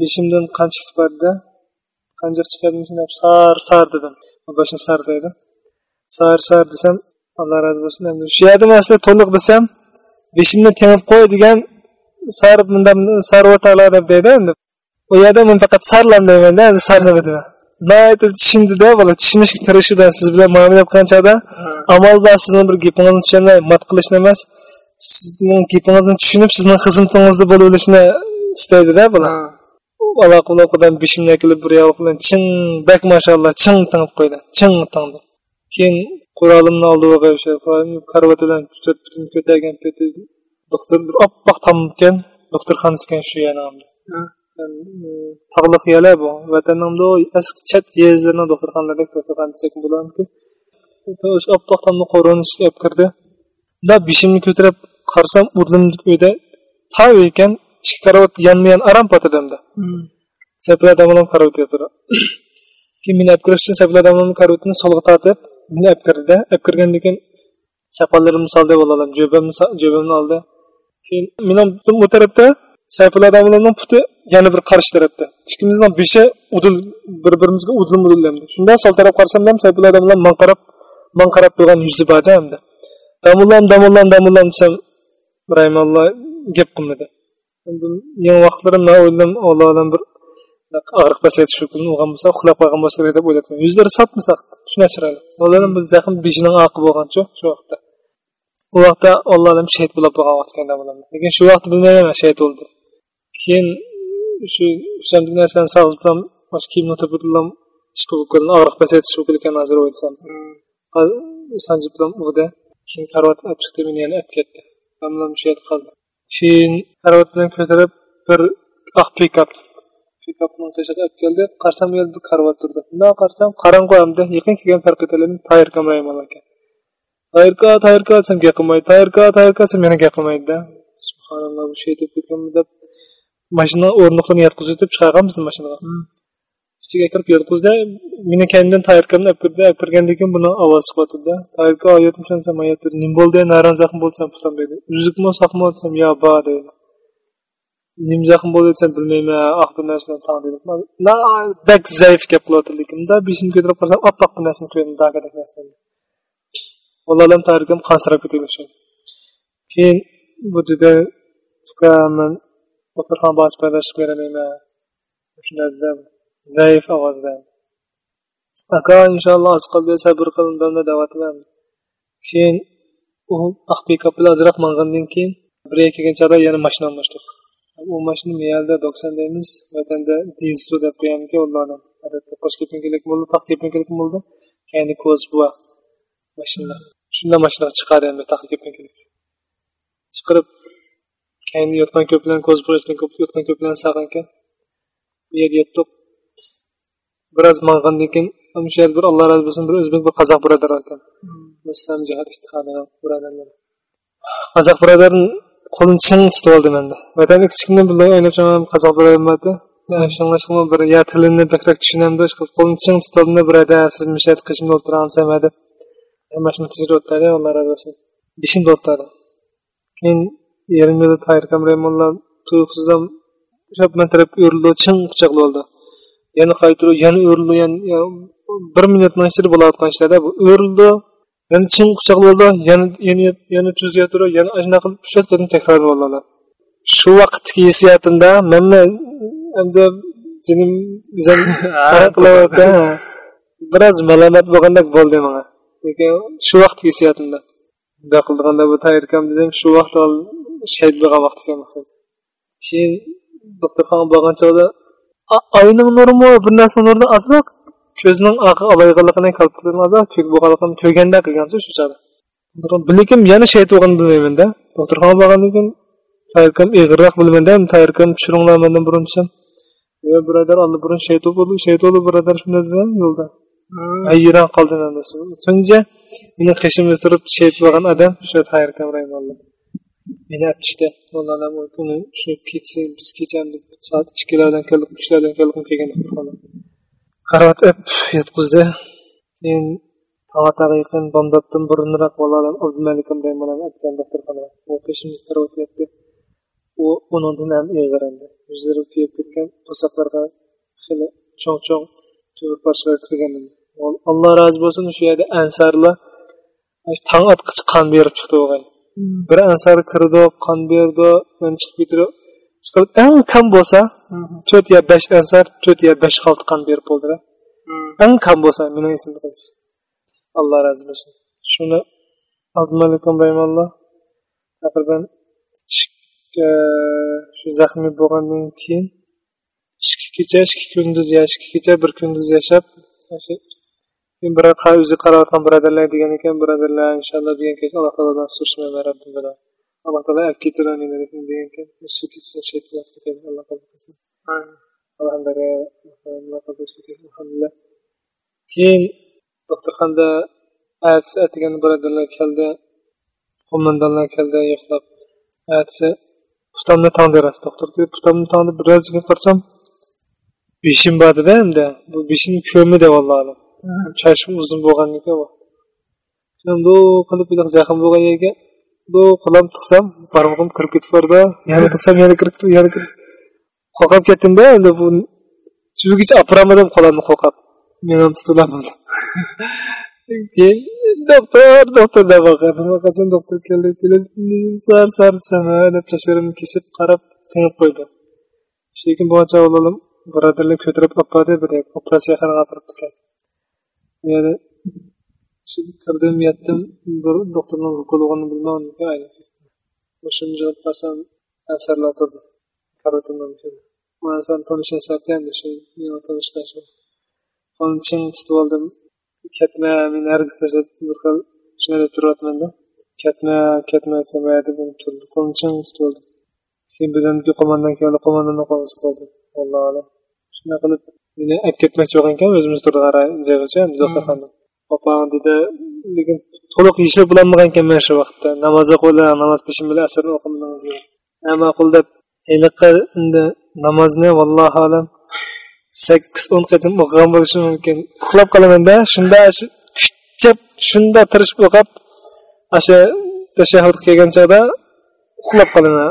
beshimdan qanchiq chiqdi qanjir qanjiq chiqadi shunday sar sar dedim. Boshini sar deydi sar sar desam alloh rozi bo'lsin endi shu yerda aslida to'liq desam beshimni temib qo'y degan sar bundan deb deydi endi. U yerda men faqat sarlam deymanda endi sar nima nihoyatda tushundida bola tushunishga tirishuvdan siz bilan muomala qilgan chog'da amalda sizni bir gapingizni tushunmay mat qilishni emas sizning gapingizni tushunib sizning xizmatingizda bo'lib olishni istaydida bola alloh quloqidan beshimga kelib bir yoq bilan ching bak mashalloh ching tingib qo'ydi ching tingdi keyin qur'onimni oldiga qo'yib o'sha karvat bilan to'rt butun ko'targan peti doktor bir oppoq tom ekan doktorxonasi ekan shu yana tog'liq bu. Vatanimda eski chat yezlarni doktorxonalarda doktorxonasi ekan bularniki o'sha oppoq tomni qo'ronishga olib kirdi. Da beshimni ko'tarib qarasam urlimdik uyda tav ekan ikki karavot yonma yon aram patadamda saplar damalam karavot yotadi keyin meni olib kirish uchun saplar damalamni karavotini solga tortib meni olib kirdida olib kirgandan keyin chaponlarimni soldi bolalar jo'bamni jo'bamni oldi. Keyin meni bu tarafda sayfulla puti yana bir qarshi tarafda. Ikkimizdan beshi udil bir birimizga udil mudullamdi shunda sol taraf qarasam ham sayfulla damalam man qarab man qarab turgan yuzi borda hamda damullam damullam damullam desam rahimalloh gap qilmadi. Endi yangi vaqtlarim man o'yladim alloh alam bir og'riq pasaydi shu kuni olgan bo'lsa uxlab qolgan bo'lsa kerak deb o'yladim. Yuzlari sopmi saq shuna chiroyli bolalarım biz zaxm beshining oqi bo'lgan shu vaqtda. U vaqtda alloh alam shahid bo'lib qolgan vaqt ekan lekin shu vaqtda bilmayman shahid bo'ldi. Keyin shu o'shanday narsani sog'izlam mana kiyimni to'pilam ish bo'lib qolgan og'riq pasaytish bo'lib ekan hozir o'ylasam sanjib bilan uvdi keyin karavot olib chiqdi meni yana olib ketdi. Man shu yerda qoldi. Keyin karavot bilan ko'tarib bir oq pikap pikapni tashlab olib keldi. Qarasam u yerda karavot turdi. Bundoq qarasam qorong'u hamda yaqin kelgan farqitalarni tayir kamrayman ekan tayirka tayirka desam gap qilmaydi. Tayirka tayirka desam yana gap qilmaydida. Subhanalloh bu ketganmi deb mashina o'rindiqni yotqizib chiqargan bizni mashinaga ichiga kirib yotqizdi. Meni kendimdan tayirkamni olib kirdi olib kirgandan keyin buni ovozi chiqyotdida tayirka oyatni tushunsam aytdi nima bo'ldi? Naron zaxm bo'lsam putam dedi. Uzukmi soqmi? desam yo bor deydi nima zaxm bo'ldi desam bilmayman oq bir narsani tang dedi bak zaif gap bunday beshimni ko'tarib qarasam oppoq bir narsani ko'rdim dagadak narsani alloh alam tayirkam qansirab ketdi keyin bu dedi man dasturxon bosib paydoshib beralayman shunday dedim. Zaif ovozda aka inshaalloh oz qoldi sabr qilin deyaptiman keyin u oq bilan ozroq mangandan keyin bir kelgan chog'da yana mashina almashdik. U mashina miyalda do'ksonda deymiz vatanda dizel deb qo'yamki ularni odatda qo'sh kepinkalik bo'ldi taq kepinkalik bo'ldi. Keyin ko'z buva mashina. Shunda mashina chiqar endi taq kepinkalik chiqarib keyin yotgan ko'p bilan ko'z yotgan ko'p yotgan ko'p bilan saqan ekan bu yerga yetdik biroz mang'andan keyin o'sha yerda bir alloh rozi bo'lsin bir o'zbek bir qozoq birodar ekan. Islom jihod ittihodidan birodarlar. Qozoq birodarni qo'lini ching tutib oldi menda vatanda kichkina birga o'ynab chiqaman qozoq birodarmadi shunga bir ya tilini bakrak tushunamda qo'lini ching tutib oldimda birodar siz mishat qishimda o'tiramiz deb mana shuni tijrib o'tadi alloh rozi bo'lsin. Beshimda o'tadi. Keyin yarim yo'lda tayir kameramanlar tuyuqsizdan o'sha man tarafga o'rildi ching quchoqlab oldi. Yana qaytirib yana o'rildi yana bir minutdan ichida bo'layotgan ishlarda bu o'rildi yana chin quchoqlab oldi yana yana yana tuzga turib yana shunaqa qilib uch to'rt qatim takrorlab oldilar. Shu vaqtdagi hissiyotimda manni endi jinim qilyapti biroz malomat bo'lgandek bo'ldi manga. Lekin shu vaqt hissiyotimda bunday qildiganda bu tayirkam dedim shu vaqt shahid bo'lgan vaqt ekan maqsad. Keyin doktorxonaga borgan chog'da oyning nurimi bir narsa nurda ozroq ko'zning oqi olayganligini kalpitini ozroq ko'k bo'lganligini ko'rganda qilgancha shu chog'da. Lekin yana shahid bo'lganini bilmaymanda doktorxonaga borgandan keyin tayyorkam ig'irroq bilmayman tayyorkam tushiringlar mendan burun desam yo birodar alla burun shahid bo'ldi shahid bo'ldi birodar. Shunday dedim yo'lda. Hmm. hayron qoldi tunja meni qishimda turib shayt bo'lgan odam shu tayirkam rahimulloh meni olib tushdi uni shu ketsa biz kechamiz soat ikkilardan kelib uchlardan kelib kelgan qarat ib yotqizdi keyin tong ataga yaqin bomdoddan burunroq bolalar abdumalik rahimulloh aytgan doktorxonaga u qishimda kirib o'tyapti u undan ham ig'irandi yuzlari kuyib ketgan qo'saqlarga hali cho'ng cho'ng to'rt parchalar kirgan alloh rozi bo'lsin shu yerda ansarlar tong otqich qon berib chiqdi o'g'ay bir ansar kirdi qon berdi chiqib ketdi. Chiqib eng kam bo'lsa to'rt yo besh ansar to'rt yo besh olti qon berib bo'ldi eng kam bo'lsa meni esimda qolish alloh rozi bo'lsin. Shuni abdumalikum rahimulloh taqriban shu zaxmiy bo'lgandan keyin ikki kecha ikki kunduz ikki kecha bir kunduz yashab bir o'zi qarayotgan birodarlar degan ekan birodarlar inshaalloh degan kecha alloh taolodan so'rashmayman robbim bilan. Alloh taolo olib ketdilar meni degan ekan. Shu ketsin shu ketadi alloh qabul qilsin. Alhamdulillah keyin doktorxonada atisi atigan birodarlar keldi qo'mondonlar keldi yo'qlab. Atisi putamni rost doktor putamni tangdi biroz qarsam beshim bor edi endi. Bu beshimni ko'rmidi vallohu chashim uzun bo'lgan ekan bu qilib zaxm bo'lgan yerga bu qo'lim tiqsam barmog'im kirib ketib bordi yana tiqsam yana kirib yana kirib qo'rqib ketdimda endi bu shugacha opirolmadim qo'limni qo'rqib men ham tutilib keyin doktor doktor deb qasam doktor keldi kelib sar sar deb chachlarimni kesib qarab tengib qo'ydi. Lekin o'g'lim birodarlar ko'tarib olib bordi bir operatsiyaxonaga olib boribdi ekan yani kirdim yetdim bir doktorni ukolog'ini bilmadim o'shani javob qarsam asarlar turdi karatimdan bu asar tanish asarda endi shu tanishgan shu qo'lni ching tutib oldim ketma men hargiz bir xil shunday deb turyapmanda ketma ketma desam mayli deb turdi qo'lni ching tutib oldim keyin bilamki qo'mondan keldi qo'mondonni qo'lini tutib oldim allohu alam. Shunday qilib meni olib ketmoqchi bo'lgan ekan o'zimiz doktorxonada opam dedi lekin to'liq yechib bo'lolmagan ekanman shu vaqtda. Namoz o'qinglar namoz peshin bilan asrni o'qimadingiz ma'qul deb iliqqa endi namozni vallohu alam sakkiz o'n qatim o'qigan bo'lishi mumkin. Uxlab qolamanda shunda kuchab shunda tirishib o'qib o'sha tashahhud kelgan chog'da uxlab qolaman.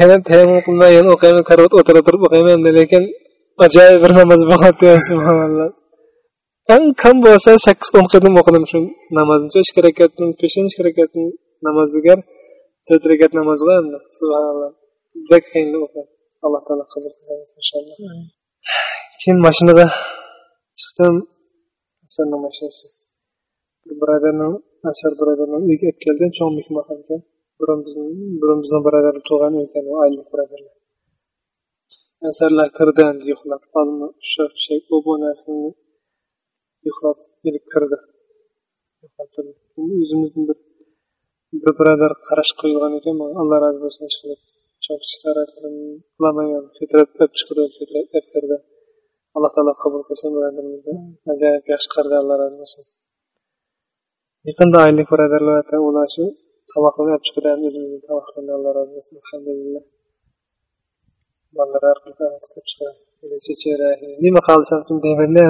Yana tayammum qilmay yana o'qiyman karavot o'tira turib o'qiyman lekin ajoyib bir namoz bo'lyapti subhanalloh. Eng kam bo'lsa sakkiz o'n qatim o'qidim shu namozni ikki rakatni peshin ikki rakatni namoziga to'rt rakat namozga endi subhanalloh. Bek qiyinlik alloh taolo qabul qilsin inshaalloh. Keyin mashinaga chiqdim asarni mashinasi bir birodarni asar birodarni uyiga olib keldim cho'ng mehmonxona ekan burun bizni burun bizni birodar tug'an uy ekan oylik birodarlar asarlar kirdi endi yo'qlab qoldi. Ushlab tushak u bu narsani yo'qlab kelib kirdi o'zimizni bir bir birodar qarash qo'yilgan ekan man alloh rozi bo'lsin ishqilib qilolmagan ko'tarib olib chiqdi ko'tarib kirdi. Alloh taolo qabul qilsin birodarimizni ajoyib yaxshi qildi alloh rozi bo'lsin. Yaqinda oylik birodarlar ular shu tomoqni olib chiqdi o'zimizni tomoqlarni alloh rozi bo'lsin alhamdulillah. Bolalar nima qilsam shuni deymanda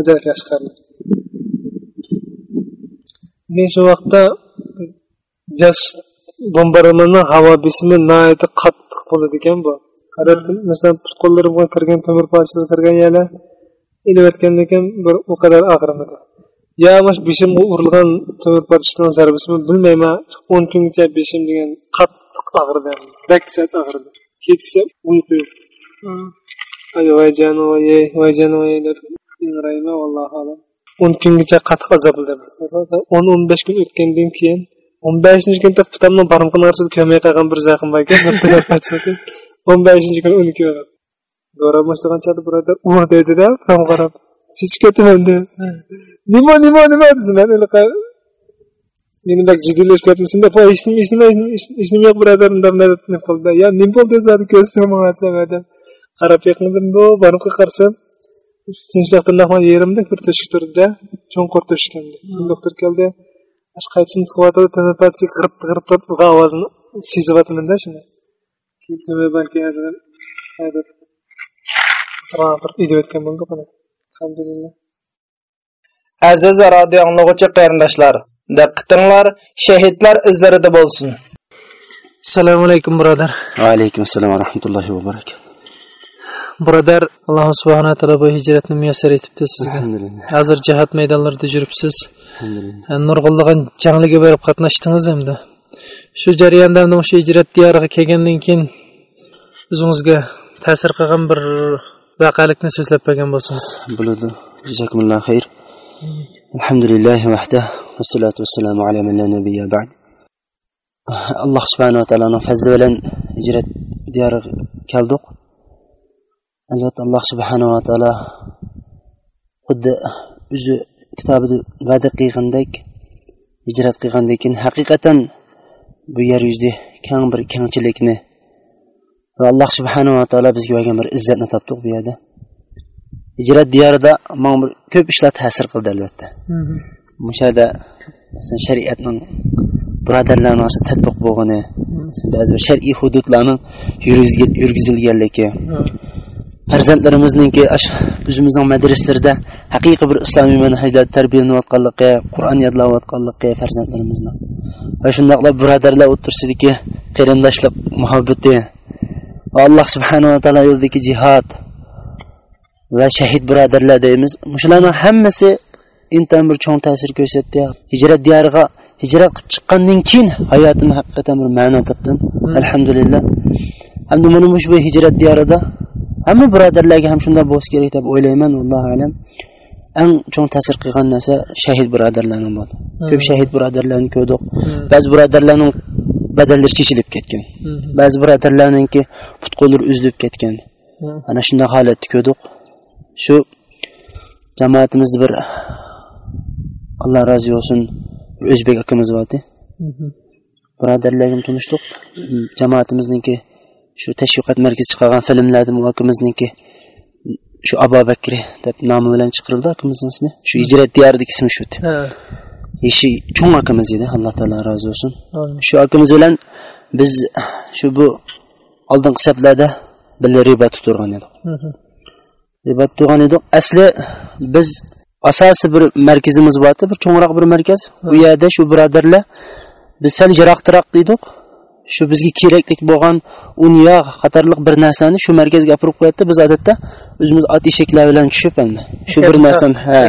ajoyib yaxshi qildi keyin shu vaqtda jas bombardimondan havo bismi nihoyatda qattiq bo'ladi ekan bu qarabdim masalan qo'llarimga kirgan temir parchalar kirgan yerlar ilayotgandan ekan bir u qadar og'rimidi yo mana shu beshimga urilgan temir parchasini zarbasimi bilmayman o'n kungacha beshim degan qattiq og'ridi bak sat og'ridi ketsa uyqu yo'q voye deb ingrayman allohu alam o'n kungacha qattiq azobladim o'n o'n besh kun o'tgandan keyin o'n beshinchi kunda putamni barmoqni orasida ko'may qolgan bir zaxm bor ekan o'n beshinchi kuni uni ko'rib Dora boshlagan chati birodar u deydida ham qarab chechib ketaman nima nima nima? desin man meni bak jiddiylashib ketmisin deb hech nima hech nima hech nima yo'q birodar undab deb qildi yo nima bo'ldi zodi ko'z turmayapsan deb qarab yiqildim bu borib qarasam tinchliqdan yerimda bir to'shak turibdi cho'nqur to'shak doktor keldi qaytisini qilyotib tenopatsi g'irib g'irib turib ovozini sezyapmanda shuni. Keyin balki alhamdulillah. Aziz radio anglag'uvchi qarindoshlar diqqatinglar shahidlar izlarida bo'lsin. Assalomu alaykum birodar. Alaykum assalom va rahmatullohi va barakatuh. Birodar alloh subhana taolo bu hijratni muyassar etibdi sizga. Hozir jihat maydonlarida yuribsiz. Nurg'unlagan jangliga borib qatnashdingiz endi. Shu jarayonda shu hijrat diyoriga kelgandan keyin o'zingizga ta'sir qilgan bir voqelikni so'zlab bergan bo'lsangiz. Bo'ladi jazakumulloh xayr. Alhamdulillahi vahda vassalatu vassalamu ala nabiyya ba'd. Alloh subhanava taoloning fazli bilan hijrat diyoriga keldik albatta alloh subhanava taolo xuddi o'zi kitobida va'da qilgandek hijrat qilgandan keyin haqiqatan bu yer yuzida kang bir kengchilikni va alloh subhanava taolo bizga bergan bir izzatni topdik bu yerda hijrat diyorida man bir ko'p ishlar ta'sir qildi albatta o'sha yerda masalan shariatning birodarlarni orasida tatbiq bo'lgani ba'zi bir shar'iy hududlarning yurgizilganligi. Farzandlarimizniki o'zimizning madrasalarda haqiqiy bir islomiy manhajlar tarbiyalanayotganligi qur'on yodlayotganligi farzandlarimizni. Va shundoqla birodarlar o'tirsidagi qarindoshlik muhabbati va alloh subhanava taolo yo'lidagi jihod va shahid birodarlar deymiz. Shularning hammasi intan bir cho'ng ta'sir ko'rsatdi hijrat diyoriga hijrat qilib chiqqandan keyin hayotim haqiqatan bir ma'no topdim. Alhamdulillah. Hamda mana bu hijrat diyorida hamma birodarlarga ham shunday bo'lishi kerak deb o'ylayman allohu alam. Eng cho'ng ta'sir qilgan narsa shahid birodarlarning bo'ldi. Ko'p shahid birodarlarni ko'rdik. Ba'zi birodarlarning badallari chechilib ketgan. Ba'zi birodarlarninki put qo'llari uzilib ketgan. Ana shunday holatni ko'rdik. Shu jamoatimizni bir alloh rozi bo'lsin o'zbek akamiz bordi birodarlar bilan tanishdik jamoatimizniki shu tashviqot markazi chiqargan filmlarda akamizniki shu abu bakri deb nomi bilan chiqarildi akamizni ismi. Shu hijrat diyoridagi ismi shu ishi cho'ng akamiz edi alloh taolo rozi bo'lsin shu akamiz bilan biz shu bu oldingi saflarda birga riba turgan edik. Riba turgan edik. Asli biz asosiy bir markazimiz bordi bir cho'ngroq bir markaz. U yerda shu birodarlar biz sal yiroqtiroq dedik. Shu bizga kerakli bo'lgan un yog' qatorliq bir narsani shu markazga olib qo'yapti biz odatda o'zimiz ot eshaklar bilan tushib hamda shu bir narsani ha.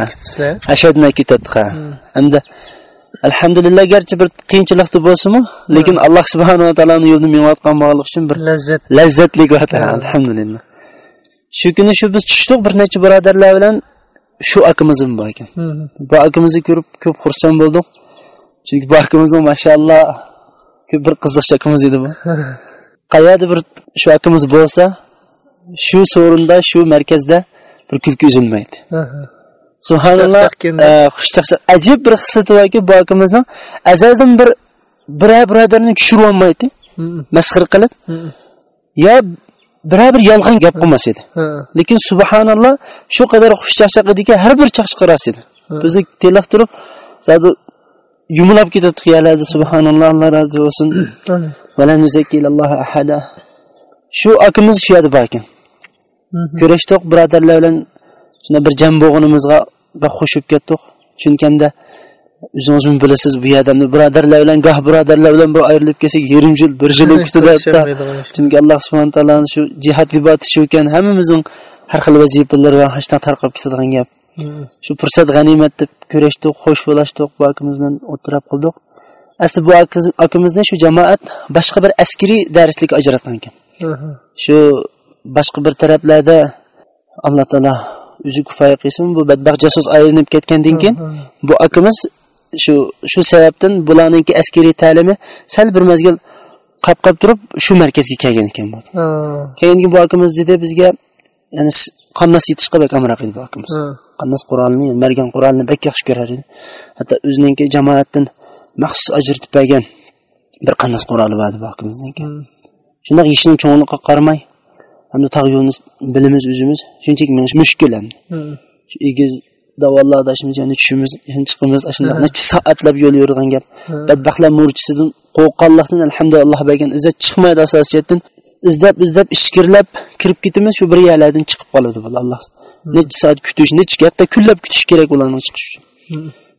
ashadmay ketadi ha. Hamda alhamdulillah garchi bir qiyinchilikda bo'lsinmi. Lekin alloh subhanava taoloni yo'lida menayotgan bo'lganlik uchun bir lazzat. lazzatli alhamdulillah. Shu kuni shu biz tushdik bir necha birodarlar bilan shu akamiz bor ekan bu akamizni ko'rib ko'p xursand bo'ldik chunki bu akamizni mashaalloh bir qiziqchi akamiz edi bu. Qayerda bir shu akamiz bo'lsa shu so'rinda shu markazda bir kulki uzilmaydi. Subhanalloh xushchaqchaq ajib bir hislati borki bu akamizni azaldan bir biror birodarni tushirib olmaydi. Masxir qilib. Yo biror bir yolg'on gap qilmas edi. Lekin subhanalloh shu qadar xushchaqchaq ediki har bir chaqchaq rost edi. Bizni telaq turib yumilab ketadi qiyalardi subhanalloh alloh rozi bo'lsin. Shu akamiz shu yerda bor ekan. Ko'rishdik birodarlar bilan shunday bir jam bo'lganimizga qo'shib ketdik chunki o'zingiz bilasiz bu yerda birodarlar bilan goh birodarlar bilan bir ayrilib kelsak yarim yil bir yil ketadi chunki alloh subhana taoloni shu jihat liboti shu ekan hammamizning har xil vazifalar va hashdan tarqab ketadigan gap. Shu fursat g'animat deb ko'rishdik xo'sh bo'lashdik bu akamiz bilan o'tirib qildik asli bu akamizni shu jamoat boshqa bir askariy darslikka ajratgan ekan. Shu boshqa bir taraflarda alloh taolo o'zi kifoya qilsin bu badbaxt jasos aylanib ketgandan keyin bu akamiz shu shu sababdan bularninki askariy ta'limi sal bir mazgil qolib qolib turib shu markazga kelgan ekan bu. Keyin bu akamiz dedi bizga ya'ni qonnas yetishga bak amroq edi bu akamiz qonnas qur'onni margan qur'onni bak yaxshi ko'rar edi. Hatto o'ziniki jamoatdan maxsus ajratib bergan bir qonnas qur'oni bor edi bu akamizniki shundoq ishning cho'ngligiga qaramay hamda tog' yo'lni bilimiz o'zimiz shunchaki mushkul hamda shu egiz davollardashimiz yani tushimiz chiqimiz shundoq necha soatlab yo'l yurgan gap badbaxtlar murchisidan qo'rqqanlikdan alhamdulillah bergan izzat chiqmaydi asosiyatdan. Izlab izlab ishkirlab kirib ketamiz shu bir yerlardan chiqib qoladi alloh. Necha soat kutish necha hatto kunlab kutish kerak ularni chiqish uchun.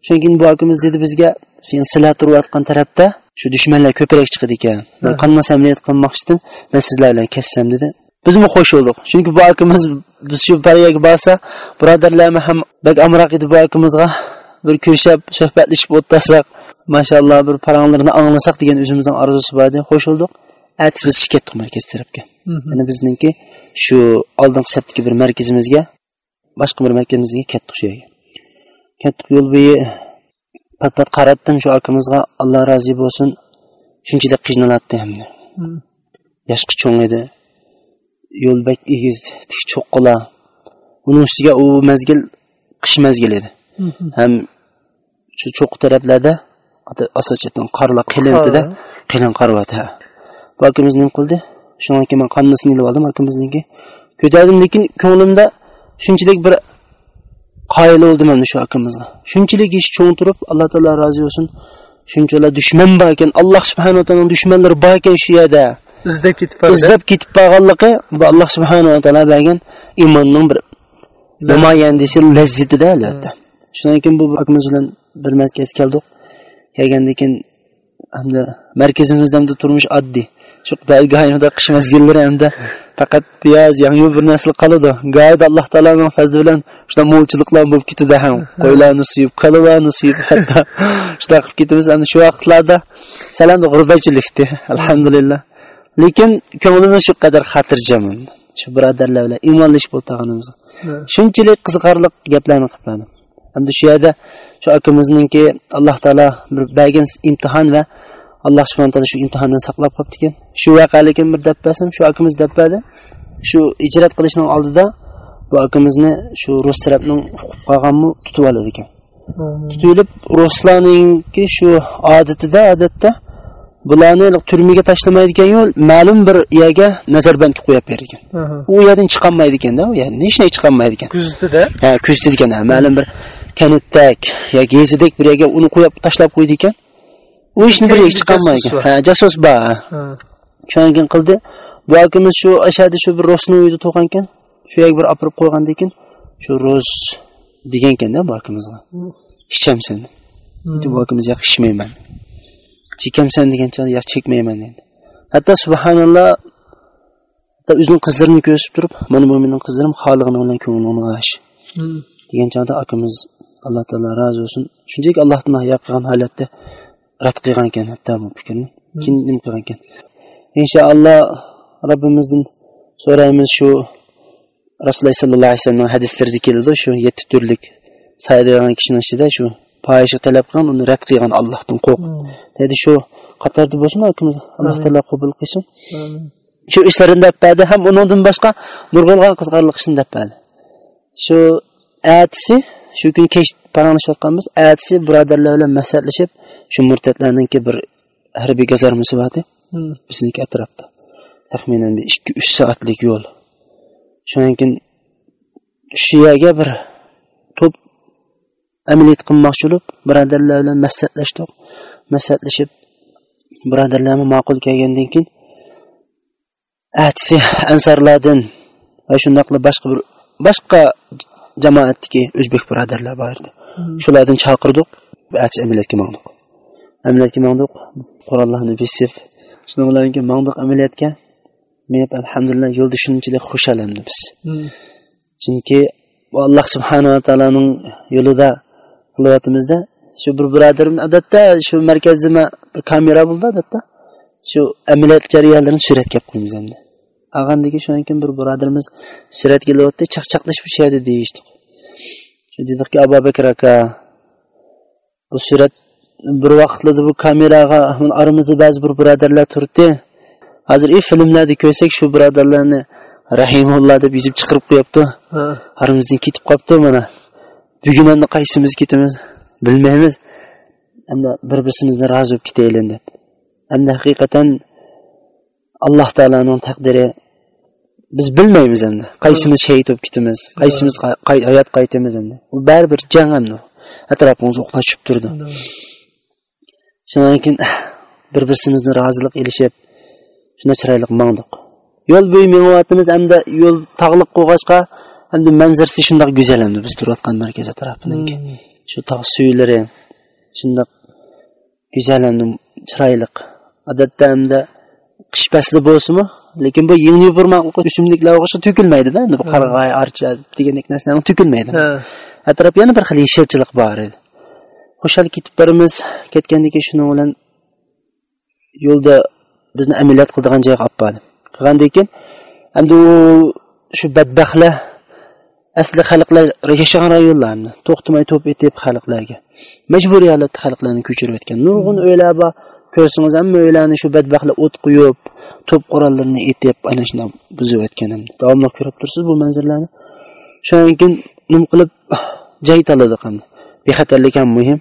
Shundan keyin bu akamiz dedi bizga sen sizlar turayotgan tarafda shu dushmanlar ko'proq chiqadi ekan. Man qanmas amaliyot qilmoqchidim man sizlar bilan kessam dedi. Bizmi qo'shildik chunki bu akamiz biz shu pariyaga borsa birodarlarni ham bak amroq edi bu akamizga bir ko'rishib suhbatlashib o'tirsak mashalloh bir paranglarni anglasak degan o'zimizning orzusi bor edi qo'shildik ertasi biz ketdik markaz tarafga yana bizningki shu oldingi saptagi bir markazimizga boshqa bir markazimizga ketdik shu yerga. Ketdik yo'l bo'yi pat pat qaratdim shu akamizga alloh rozi bo'lsin. Shunchalik qiynaladi hamda yoshqi cho'ng edi yo'l bak egiz tik cho'qqila uning ustiga u mazgil qish mazgili edi. Ham shu cho'q taraflarda asosiyatdan qorlar qilintida qilin qaryapti ha bu akamiz nima qildi. Shundan keyin man qonnisini ilib oldim akamizniki ko'tardim lekin ko'nglimda shunchalik bir qoyil bo'ldim mana shu akamizga? Shunchalik ish cho'ng turib alloh taolo rozi bo'lsin. Shunchalar dushman bor ekan alloh subhanaa taoloning dushmanlari bor ekan shu yerda izlab ketib izlab ketib qolganligi bu alloh subhanaa taolo bergan iymonning bir namoyandasi lazzatida albatta. Shundan keyin bu akamiz bilan bir markaz keldik. Kelgandan keyin hamda markazimizda hamda turmush oddiy. Shu gayida qish mezgillari hamda faqat piyoz yangi bir narsa qoladi. Gayida alloh taoloning fazli bilan shunaqa mo'lchiliklar bo'lib ketadi ham. Qo'ylarni suyib kalalarni suyib hatto shunaqa qilib ketamiz. Ana shu vaqtlarda salamda g'urbatchilikdi alhamdulillah lekin ko'nglimiz shu qadar xotirjam shu birodarlar bilan iymonlashib o'tirganimiz shunchalik qiziqarli gaplarni qilib hamda shu yerda shu akamizningki alloh taolo bir bergan imtihon va alloh subhana taolo shu imtihondan saqlab qolibdi ekan shu vaqalikni bir deb bersam shu akamiz deb berdi. Shu ijrat qilishning oldida bu akamizni shu rus tarafning huquq qolganmi tutib oladi ekan tutib olib ruslarninki shu odatida odatda bularni turmaga tashlamaydigan yo'l ma'lum bir yerga nazarbandga qo'yib berar ekan u yerdan chiqolmaydi ekanda u yerdan hech narsa chiqolmaydi ekan kuzatida? Ha kuzatdi ekan ma'lum bir kanitdak yoki gezidek bir yerga uni qo'yib tashlab qo'ydi ekan. U ishni bir yerga chiqolmaydi. Ha jasos bor shundan keyin qildi. Bu akamiz shu ashadi shu bir rosni uyida tug'gan ekan. Shu yerga bir opirib qo'ygandan keyin shu ro'z degan ekanda bu akamizga ichamsan dedi bu akamiz yo'q ichmayman chekamsan degan chog'da yo'q chekmayman dedi. Hatto subhanalloh hatto o'zining qizlarini ko'rsatib turib mana bu mening qizlarim xolig'ini bilan ko'nglini g'ash degan chog'da akamiz alloh taolo rozi bo'lsin shunchaki allohdan hayo qilgan holatda rad qilgan ekan hatto bu fikrni keyin nima qilgan ekan inshaalloh robbimizdan so'raymiz shu rasululloh sollallohu alayhi vasallamning hadislarida keladi shu yetti turlik saydigan kishini ichida shu fohisha talab qilgan uni rad qilgan allohdan qo'rq dedi shu qatorda bo'lsin akamiz alloh taolo qabul qilsin. Shu ishlarini berdi ham undan boshqa nurg'ulg'an qiziqarli ishni deb berdi. Shu atisi shu kun kech paranglashayotganmiz atisi birodarlar bilan maslahatlashib shu murtadlarninki bir harbiy gazarmasi bor bizniki atrofda. Taxminan ikki uch soatlik yo'l. Shundan keyin shu yerga bir to'p amaliyot qilmoqchi bo'lib birodarlar bilan maslahatlashdik maslahatlashib birodarlarni ma'qul kelgandan keyin atisi ansarlardan va shundoqla boshqa bir boshqa jamoatdagi o'zbek birodarlar bor edi. Shulardan chaqirdik atisi amaliyotga mangdiq. Amaliyotga mangdiq qurollarni besib shuni bilan keyin mangdiq amaliyotga men alhamdulillah yo'lda shunchalik xushalamdi biz. Chunki alloh subhanava taoloning yo'lida qilyaptimizda shu bir birodarim odatda shu markazda bir kamera bo'ldi odatda shu amaliyot jarayonlarini suratga olib qo'yamiz endi keyin shundan keyin bir birodarimiz surat kelyapti chaqchaqlashib yerda deyishdi. Dedikki abu bakr aka bu surat bir vaqtlarda bu kameraga aramizda ba'zi bir birodarlar turibdi. Hozir i filmlarda ko'rsak shu birodarlarni rahimulloh deb yozib chiqarib qo'yapti aramizdan ketib qolibdi mana. Bugun endi qaysimiz ketamiz bilmaymiz. Endi bir birimizni rozi bo'lib ketaylik deb. Endi haqiqatan alloh taoloning taqdiri biz bilmaymiz endi qaysimiz shahid bo'lib ketamiz qaysimiz hayot qaytamiz endi u baribir jang endi atrofimiz o'qlashib turdi. Shundan keyin bir birimizni rozilik ilishib shunda chiroyli mangdiq yo'l bo'yi menyapmiz hamda yo'l tog'liq qo'yg'achqa hamda manzarasi shundoq go'zal endi biz turayotgan markaz atrofininki shu tog' suylari shundoq go'zal endi chiroyli odatda hamda qish fasli bo'lsinmi lekin bu yengni yupurmoq o'simliklar o'xshab to'kilmaydida endi bu qarag'ay archa degandek narsalar to'kilmaydi. Atrof yana bir xil yashilchilik bor edi. Xo'shal ketib boramiz ketgandan keyin shuning bilan yo'lda bizni amaliyot qiladigan joyga olib bordi qilgandan keyin endi u shu badbaxtlar asli xalqlar yashagan rayonlarni to'xtamay to'p etib xalqlarga majburiy holatda xalqlarni ko'chirib o'tgan nurg'un uylar bor ko'rsangiz hamma uylarni shu badbaxtlar o't qo'yib to'p qurollarni etib ana shunday buzib o'tgan davomli ko'rib tursiz bu manzarlarni shundan keyin nima qilib joy tanladik endi bexatarlik ham muhim.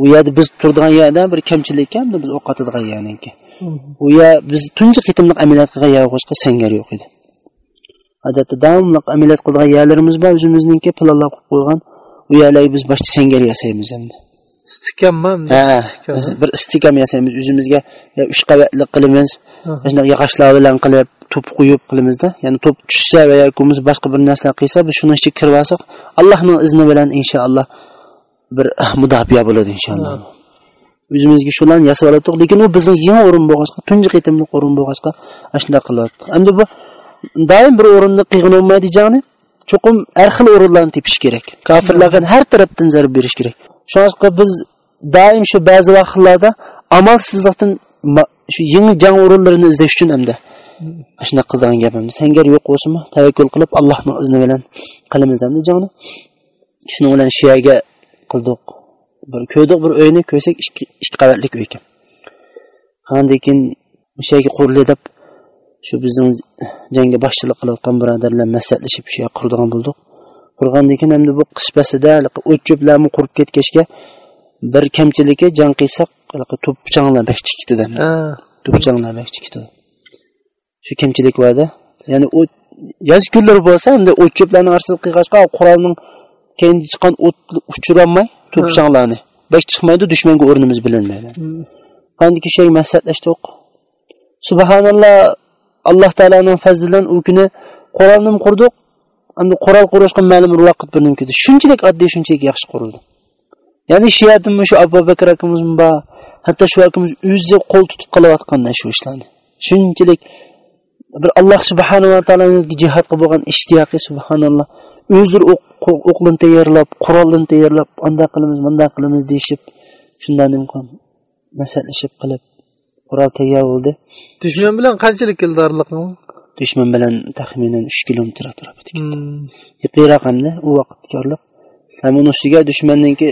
U yerda biz turadigan yerda bir kamchilik ham biz o'qotadigan yerniki u yer biz tunji qitimliq amaliyot qilgan yer boshqa sangar yo'q edi odatda davomli amaliyot qiladigan yerlarimiz bor o'zimizniki planlab qo'yib qo'ygan. U yerlarga biz boshqa sangar yasaymiz endi. Istikammi ha bir istikam yasaymiz o'zimizga uch qavatli qilamiz shunaqa yog'ochlar bilan qilib to'p qo'yib qilamizda ya'ni to'p tushsa va yoki boshqa bir narsa qilsa biz shuni ichiga kirib olsak allohning izni bilan inshaalloh bir mudofiya bo'ladi inshaalloh. O'zimizga shularni yasab oldik lekin u bizni yangi o'rin bo'lg'achqa tunji qitimliq o'rin bo'lg'achqa shunday qilyapti endi bu doim bir o'rinda qiyg'in bo'lmaydi jani cho'qim har xil o'rinlarni tepish kerak. Kofirlarga har tarafdan zarb berish kerak. Shunaqa biz doim shu ba'zi vaqtlarda amalsizlikdan shu yangi jang o'rinlarini izlash uchun hamda. Shunaqa qiladigan gapimiz. Sangar yo'q bo'lsinmi tavakkul qilib allohni izni bilan qilamiz hamda joni. Shuning bilan shu yerga qildik bir ko'rdik bir uyni ko'rsak ikki qavatlik uy ekan. Qandan keyin o'sha yerga qurildi deb shu bizning jangga boshchilik qilayotgan birodarlar maslahatlashib shu yerga quradigan bo'ldik. Qurgandan keyin endi bu qish faslida o't cho'plarni qurib ketgachga bir kamchiligi jang qilsak to'pchanglar bak chikitida to'pchanglar bak chikitida shu kamchilik borda. Ya'ni o't yoz kunlari bo'lsa endi o't cho'plarni orasida qilg'achqa qurolning keyin chiqqan o't uchirolmay to'pchanglarni bak chiqmaydi dushmanga o'rnimiz bilinmaydi. Qandiki shay maslahatlashdik subhanalloh alloh taoloning fazlidan u kuni qurolni qurdik endi qurol qurishga ma'lum vaqt bir nimkidi shunchalik oddiy shunchalik yaxshi qurildi. Ya'ni shiatimiz shu abu bakr akamizmi bor hatto shu akamiz o'zi qo'l tutib qilayotganda shu ishlarni shunchalik bir alloh subhanava taoloning jihatga bo'lgan ishtiyoqi subhanalloh. O'zlari o'qlin tayyorlab qurolni tayyorlab anday qilamiz bunday qilamiz deyishib shundan maslahatlashib qilib qurol tayyor bo'ldi. Dushman bilan qanchalik keldi orliqni dushman bilan taxminan uch kilometr atrofida keldi yiqiroq hamda u vaqtga orliq ham uni ustiga dushmanniki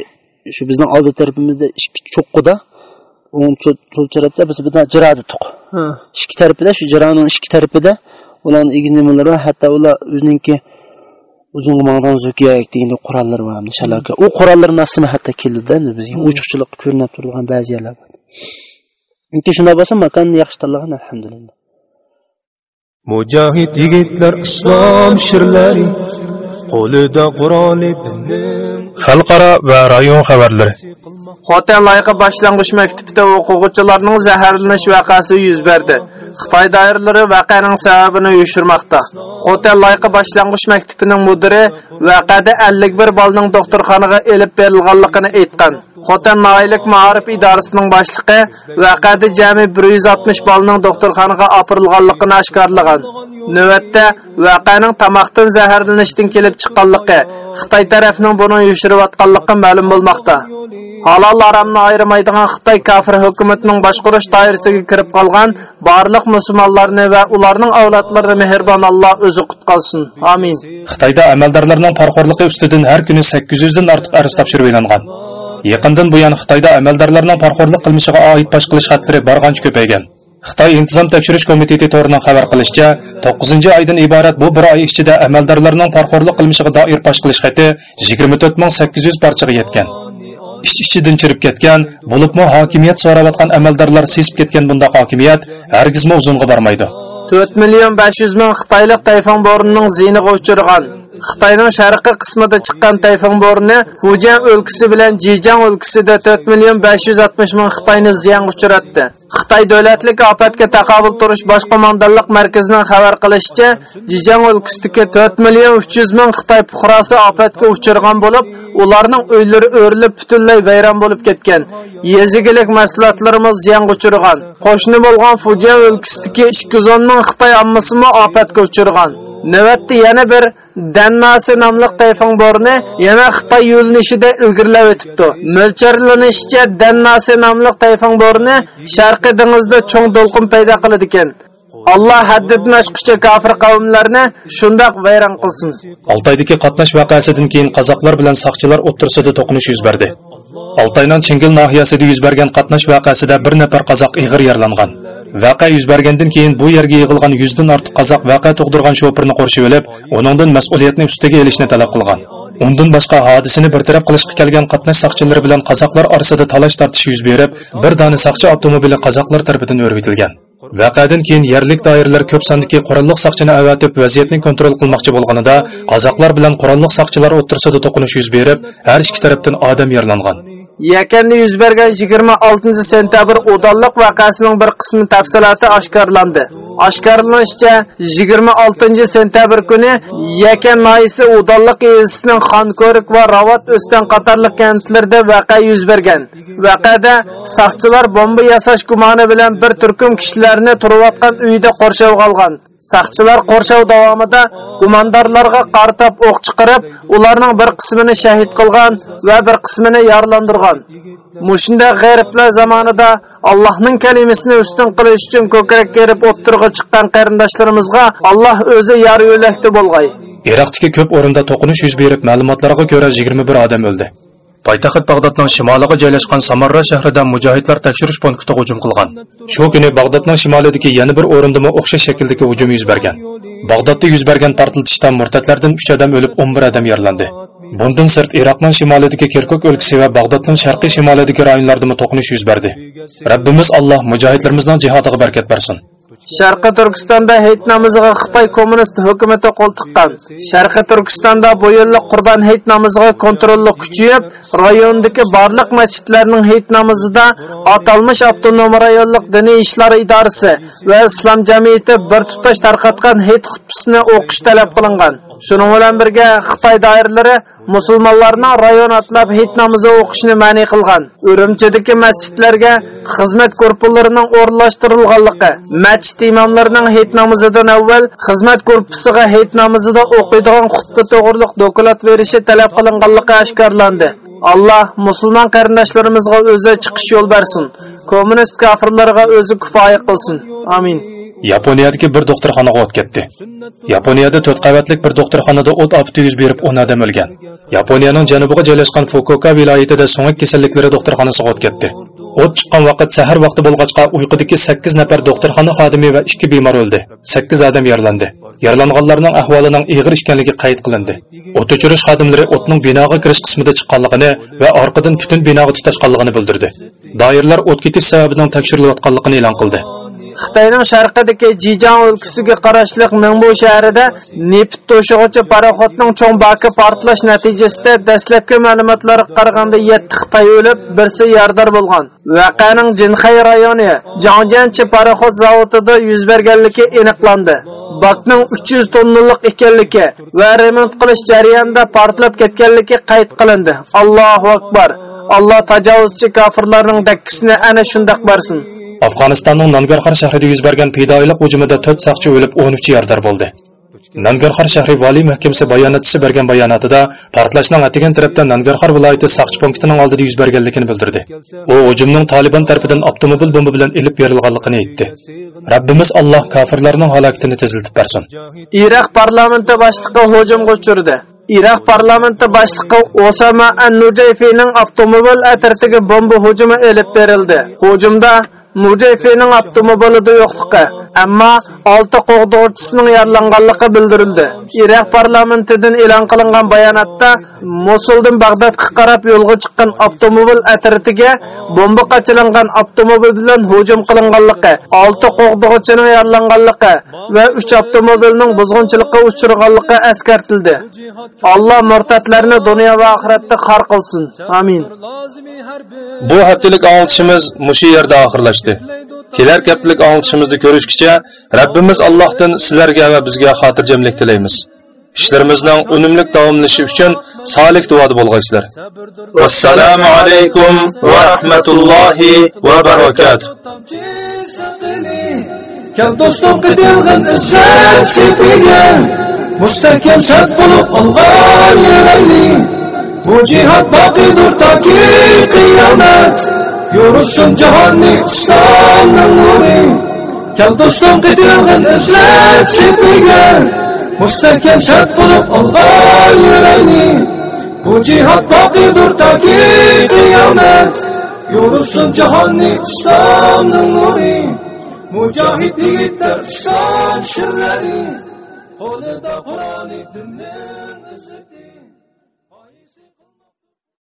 shu bizning oldi tarafimizda ikki cho'qqida o'ng so'l tarafda biz bitta jiradi tuq. Ikki tarafida shu jiraning ikki tarafida ularni egiz nimalari va hatto ular o'ziniki uzun mangdan zukiyak deganda qurollar bor shalaka u qurollarni asli hatto keldida bizga ochiqchilik ko'rinib turgan ba'zi yerlar bor chunki shunday bo'lsa makonni yaxshi tanlagan alhamdulillah. Mujohid yigitlar islom shirlari qo'lida quroli xalqaro va rayon xabarlari. Xotin loyiha boshlang'ich maktabida o'quvchilarning zaharlanish voqeasi yuz berdi xitoy doiralari voqeaning sababini uyushtirmoqda. Hotel loyiqa boshlang'ich maktabining mudiri voqeada 51 bolaning doktorxonaga elib berilganligini aytgan. Xotan noylik maarif idorasining boshlig'i voqeada jami 160 bolaning doktorxonaga opirilganligini oshkorlagan. Navbatda voqeaning tomoqdan zaharlanishdan kelib chiqqanligi xitoy tarafining buni uyushtirayotganligi ma'lum bo'lmoqda. Halol haromni ayirmaydigan xitoy kofir hukumatining boshqarish doirasiga kirib qolgan barliq musulmonlarni va ularning avlodlarini mehribon Alloh o'zi qutqazsin. Amin. Xitoyda amaldorlarning parxo'rligi ustidan har kuni 800 dan ortiq ariz topshirib e'lingan. Yaqindan buyon Xitoyda amaldorlarning parxo'rlik qilmishiga oid bosh qilish xatlari barg'ancha ko'paygan. Xitoy intizom tekshirish komiteti to'rining xabar qilishicha, 9-oydan iborat bu bir oy ichida amaldorlarning parxo'rlik qilmishiga doir bosh qilish xati 24800 parchaga yetgan. Ich-ichidan chirib ketgan, bo'libmi hokimiyat so'rayotgan amaldorlar sezib ketgan bundoq hokimiyat hargizmi uzunga bormaydi. 4 million 500 ming Xitoylik tayfon bo'rinining ziniga uchirgan. Xitoyning sharqi qismida chiqqan tayfun bo'rini Hujan o'lkasi bilan Jijang o'lkasida 4 million 560 ming Xitoyni ziyonga uchratdi. Xitoy davlatlik ofatga taqobil turish bosh qo'mondonlik markazining xabar qilishicha, Jijang o'lkasidagi 4 million 300 ming Xitoy fuqarosi ofatga uchirgan bo'lib, ularning uylari o'rilib butunlay vayron bo'lib ketgan. Yezigilik mahsulotlarimiz ziyonga uchirgan. Qo'shni bo'lgan Fujian o'lkasidagi 210 ming Xitoy ommasimi ofatga uchirgan. Növətdə yana bir Dannasi namlıq tayfun borni yana Xitoy yo'linishida ilgirlab o'tibdi. Mo'lcharlanishicha Dannasi nomli tayfun borni Sharqiy dengizda cho'ng to'lqin paydo qiladi ekan. Alloh haddidan oshqicha kafir qavmlarni shundoq vayron qilsin. Altaydagi qatnash voqeasidan keyin qozoqlar bilan saqchilar o'ttirsida to'qinish yuz berdi. Altayning Chingil nahiyasida yuz bergan qatnash voqeasida bir nafar qozoq ig'ir yaralangan. Voqea yuz bergandan keyin bu yerga yig'ilgan 100 dan ortiq qozoq voqea tug'dirgan shoferni qo'rshib olib, uningdan mas'uliyatni ustiga olishni talab qilgan. Undan boshqa hodisani bartaraf qilishga kelgan qatnash saqchilari bilan qozoqlar orasida talash tortish yuz berib, bir dona saqchi avtomobili qozoqlar tomonidan o'rgatilgan. Vaqadan keyin yerlik doiralar ko'p sondagi qurolliq saqchini avatib vaziyatni kontrol qilmoqchi bo'lganida qozoqlar bilan qurolliq saqchilar o'rtasida to'qinish yuz berib, har ikki tarafdan odam yaralangan. Yakanda yuz bergan 26 sentabr o'donliq voqeasining bir qismi tafsiloti oshkorlandi. Oshkorlanishicha 26 sentabr kuni Yakan noyisi o'donliq yezisining Xonko'rik va Ravat o'stan qatorliq kentlarida voqea yuz bergan. Voqeada saqchilar bomba yasash gumoni bilan bir turkum kishilarni turayotgan uyda qo'rshovga olgan. Saqchilar қоршау davomida гумандарларға qartab o'q чықырып, ularning bir qismini shahid qilgan va bir qismini ярландырған. Mushunda g'ayriblar zamonida Allohning kalimasini ustun qilish uchun ko'krak керіп o'ttirg'a chiqqan qarindoshlarimizga Alloh o'zi yar yo'lakda bo'lg'ay. Iroqdagi ko'p o'rinda тоқыныш yuz berib, ma'lumotlarga ko'ra 21 odam өлді. Poytaxt Bag'dodning shimoliga joylashgan Samarra shahrida mujohidlar tekshirish punktiga hujum qilgan. Shu kuni Bag'dodning shimolidagi yana bir o'rinda o'xshash shakldagi hujum yuz bergan. Bag'dodda yuz bergan portlatishdan murtatlardan 3 odam o'lib, 11 odam yaralandi. Bundan sirt Iroqning shimolidagi Kirkuk o'lkasi va Bag'dodning sharqiy shimolidagi rayonlarda to'qinish yuz berdi. Rabbimiz Alloh mujohidlarimizning jihodiga barkat bersin. Sharqi Turkistonda hayit namoziga Xitoy kommunist hukumatı qo'l tiqqan. Sharqi Turkistonda bu yillik Qurban hayit namoziga kontrollik kuchayib, rayondagi barliq masjidlarning hayit namozida atalmış avtonom rayonlik diniy ishlar idorasi va islom jamiyati bir tutash tarqatgan hayit xutbasini o'qish talab qilingan. Shuning bilan birga Xitoy doiralari musulmonlarning rayon atlab hayit namozi o'qishni ma'ni qilgan. Urumchidagi masjidlarga xizmat korpuslarining o'rnashtirilganligi, masjid imomlarining hayit namozidan avval xizmat korpusiga hayit namozida o'qiydigan xutba to'g'riliq dokulat berishi talab qilinganligi oshkorlandi. Allah musulmon qarindoshlarimizga o'zi chiqish yo'l bersin. Kommunist kofirlarga o'zi kifoya qilsin. Amin. Yaponiyadagi bir doktorxonaga o't ketdi. Yaponiyada 4 qavatlik bir doktorxonada o't ofati yuz berib 10 odam o'lgan. Yaponiyaning janubiga joylashgan Fukuoka viloyatida so'ngak kasalliklari doktorxonasiga o't ketdi. O't chiqqan vaqt sahar vaqti bo'lg'achqa uyqudagi 8 nafar doktorxona xodimi va 2 bemor o'ldi. 8 odam yaralandi. Yaralanganlarning ahvolining og'ir ekanligi qayd qilindi. O't o'chirish xodimlari o'tning binoga kirish qismida chiqqanligini va orqadan butun binoga tutashganligini bildirdi. Doirlar o't ketish sababining tekshirilayotganligini e'lon qildi. Xitoyning sharqidagi Jijang o'lkasiga qarashliq Ningbo shahrida neft to'shig'ichi paraxodning cho'ng baki portlash natijasida dastlabki ma'lumotlarga qaraganda 7 Xitoy o'lib, birsi yardar bo'lgan. Voqeaning Jinxay rayoni Jangjanchi paraxod zavodida yuz berganligi aniqlandi. Bakning 300 tonnalik ekanligi va remont qilish jarayonida portlab ketganligi qayd qilindi. Allohu akbar. Alloh tajovuzchi kofirlarning dakkisini ana shundoq bersin. Afg'onistonning Nangarxar shahrida yuz bergan fidoilik hujumida 4 saqchi o'lib, 13 yardar bo'ldi. Nangarxar shahri valiy mahkamasi bayonotchisi bergan bayonotida portlashning atigan tarafda Nangarxar viloyati saqchi punktining oldida yuz berganligini bildirdi. U hujumning Taliban tarafidan avtomobil bomba bilan ilib berilganligini aytdi. Rabbimiz Alloh kofirlarning halokatini teziltib bersin. Iroq parlamenti boshlig'i hujumga uchirdi. Iroq parlamenti boshlig'i Osama an-Nujayfining avtomobil atratiga bomba hujumi elib berildi. Hujumda Mujayfining avtomobilida yo'qligi, ammo olti qo'g'dorchisining yaralanganligi bildirildi. Iroq parlamentidan e'lon qilingan bayonotda Mosuldan Bag'dodga qarab yo'lga chiqqan avtomobil atratiga bomba qachilangan avtomobil bilan hujum qilinganligi, olti qo'g'dorchining yaralanganligi va 3 avtomobilning buzg'unchilikka uchraganligi eskartildi. Alloh murtatlarni dunyo va oxiratda xor qilsin. Amin. Bu haftalik anglitishimiz mushu yerda oxirlashdi. Kelar haftalik anglitishimizni ko'rishgacha Rabbimiz Allohdan sizlarga va bizga xotirjamlik tilaymiz. ishlarimizning unumli davomlashi uchun solih duoda bo'lg'aysizlar. Vassalomu alaykum va rahmatullohi va barakatuh. Kel dostum qitilg'in izzat sepiga Mustahkam sad bo'lib olg'an yurayli Bu jihad baqidur toki qiyomat Yorulsun jahonni islomning nuri Kel dostum qitilg'in izzat sepiga Mustahkam sad bo'lib olg'an yurayli Bu jihad baqidur toki qiyomat Yorulsun jahonni islomning nuri Mujahid yigitlar son shirlari qo'lida Qur'oni dinning izzati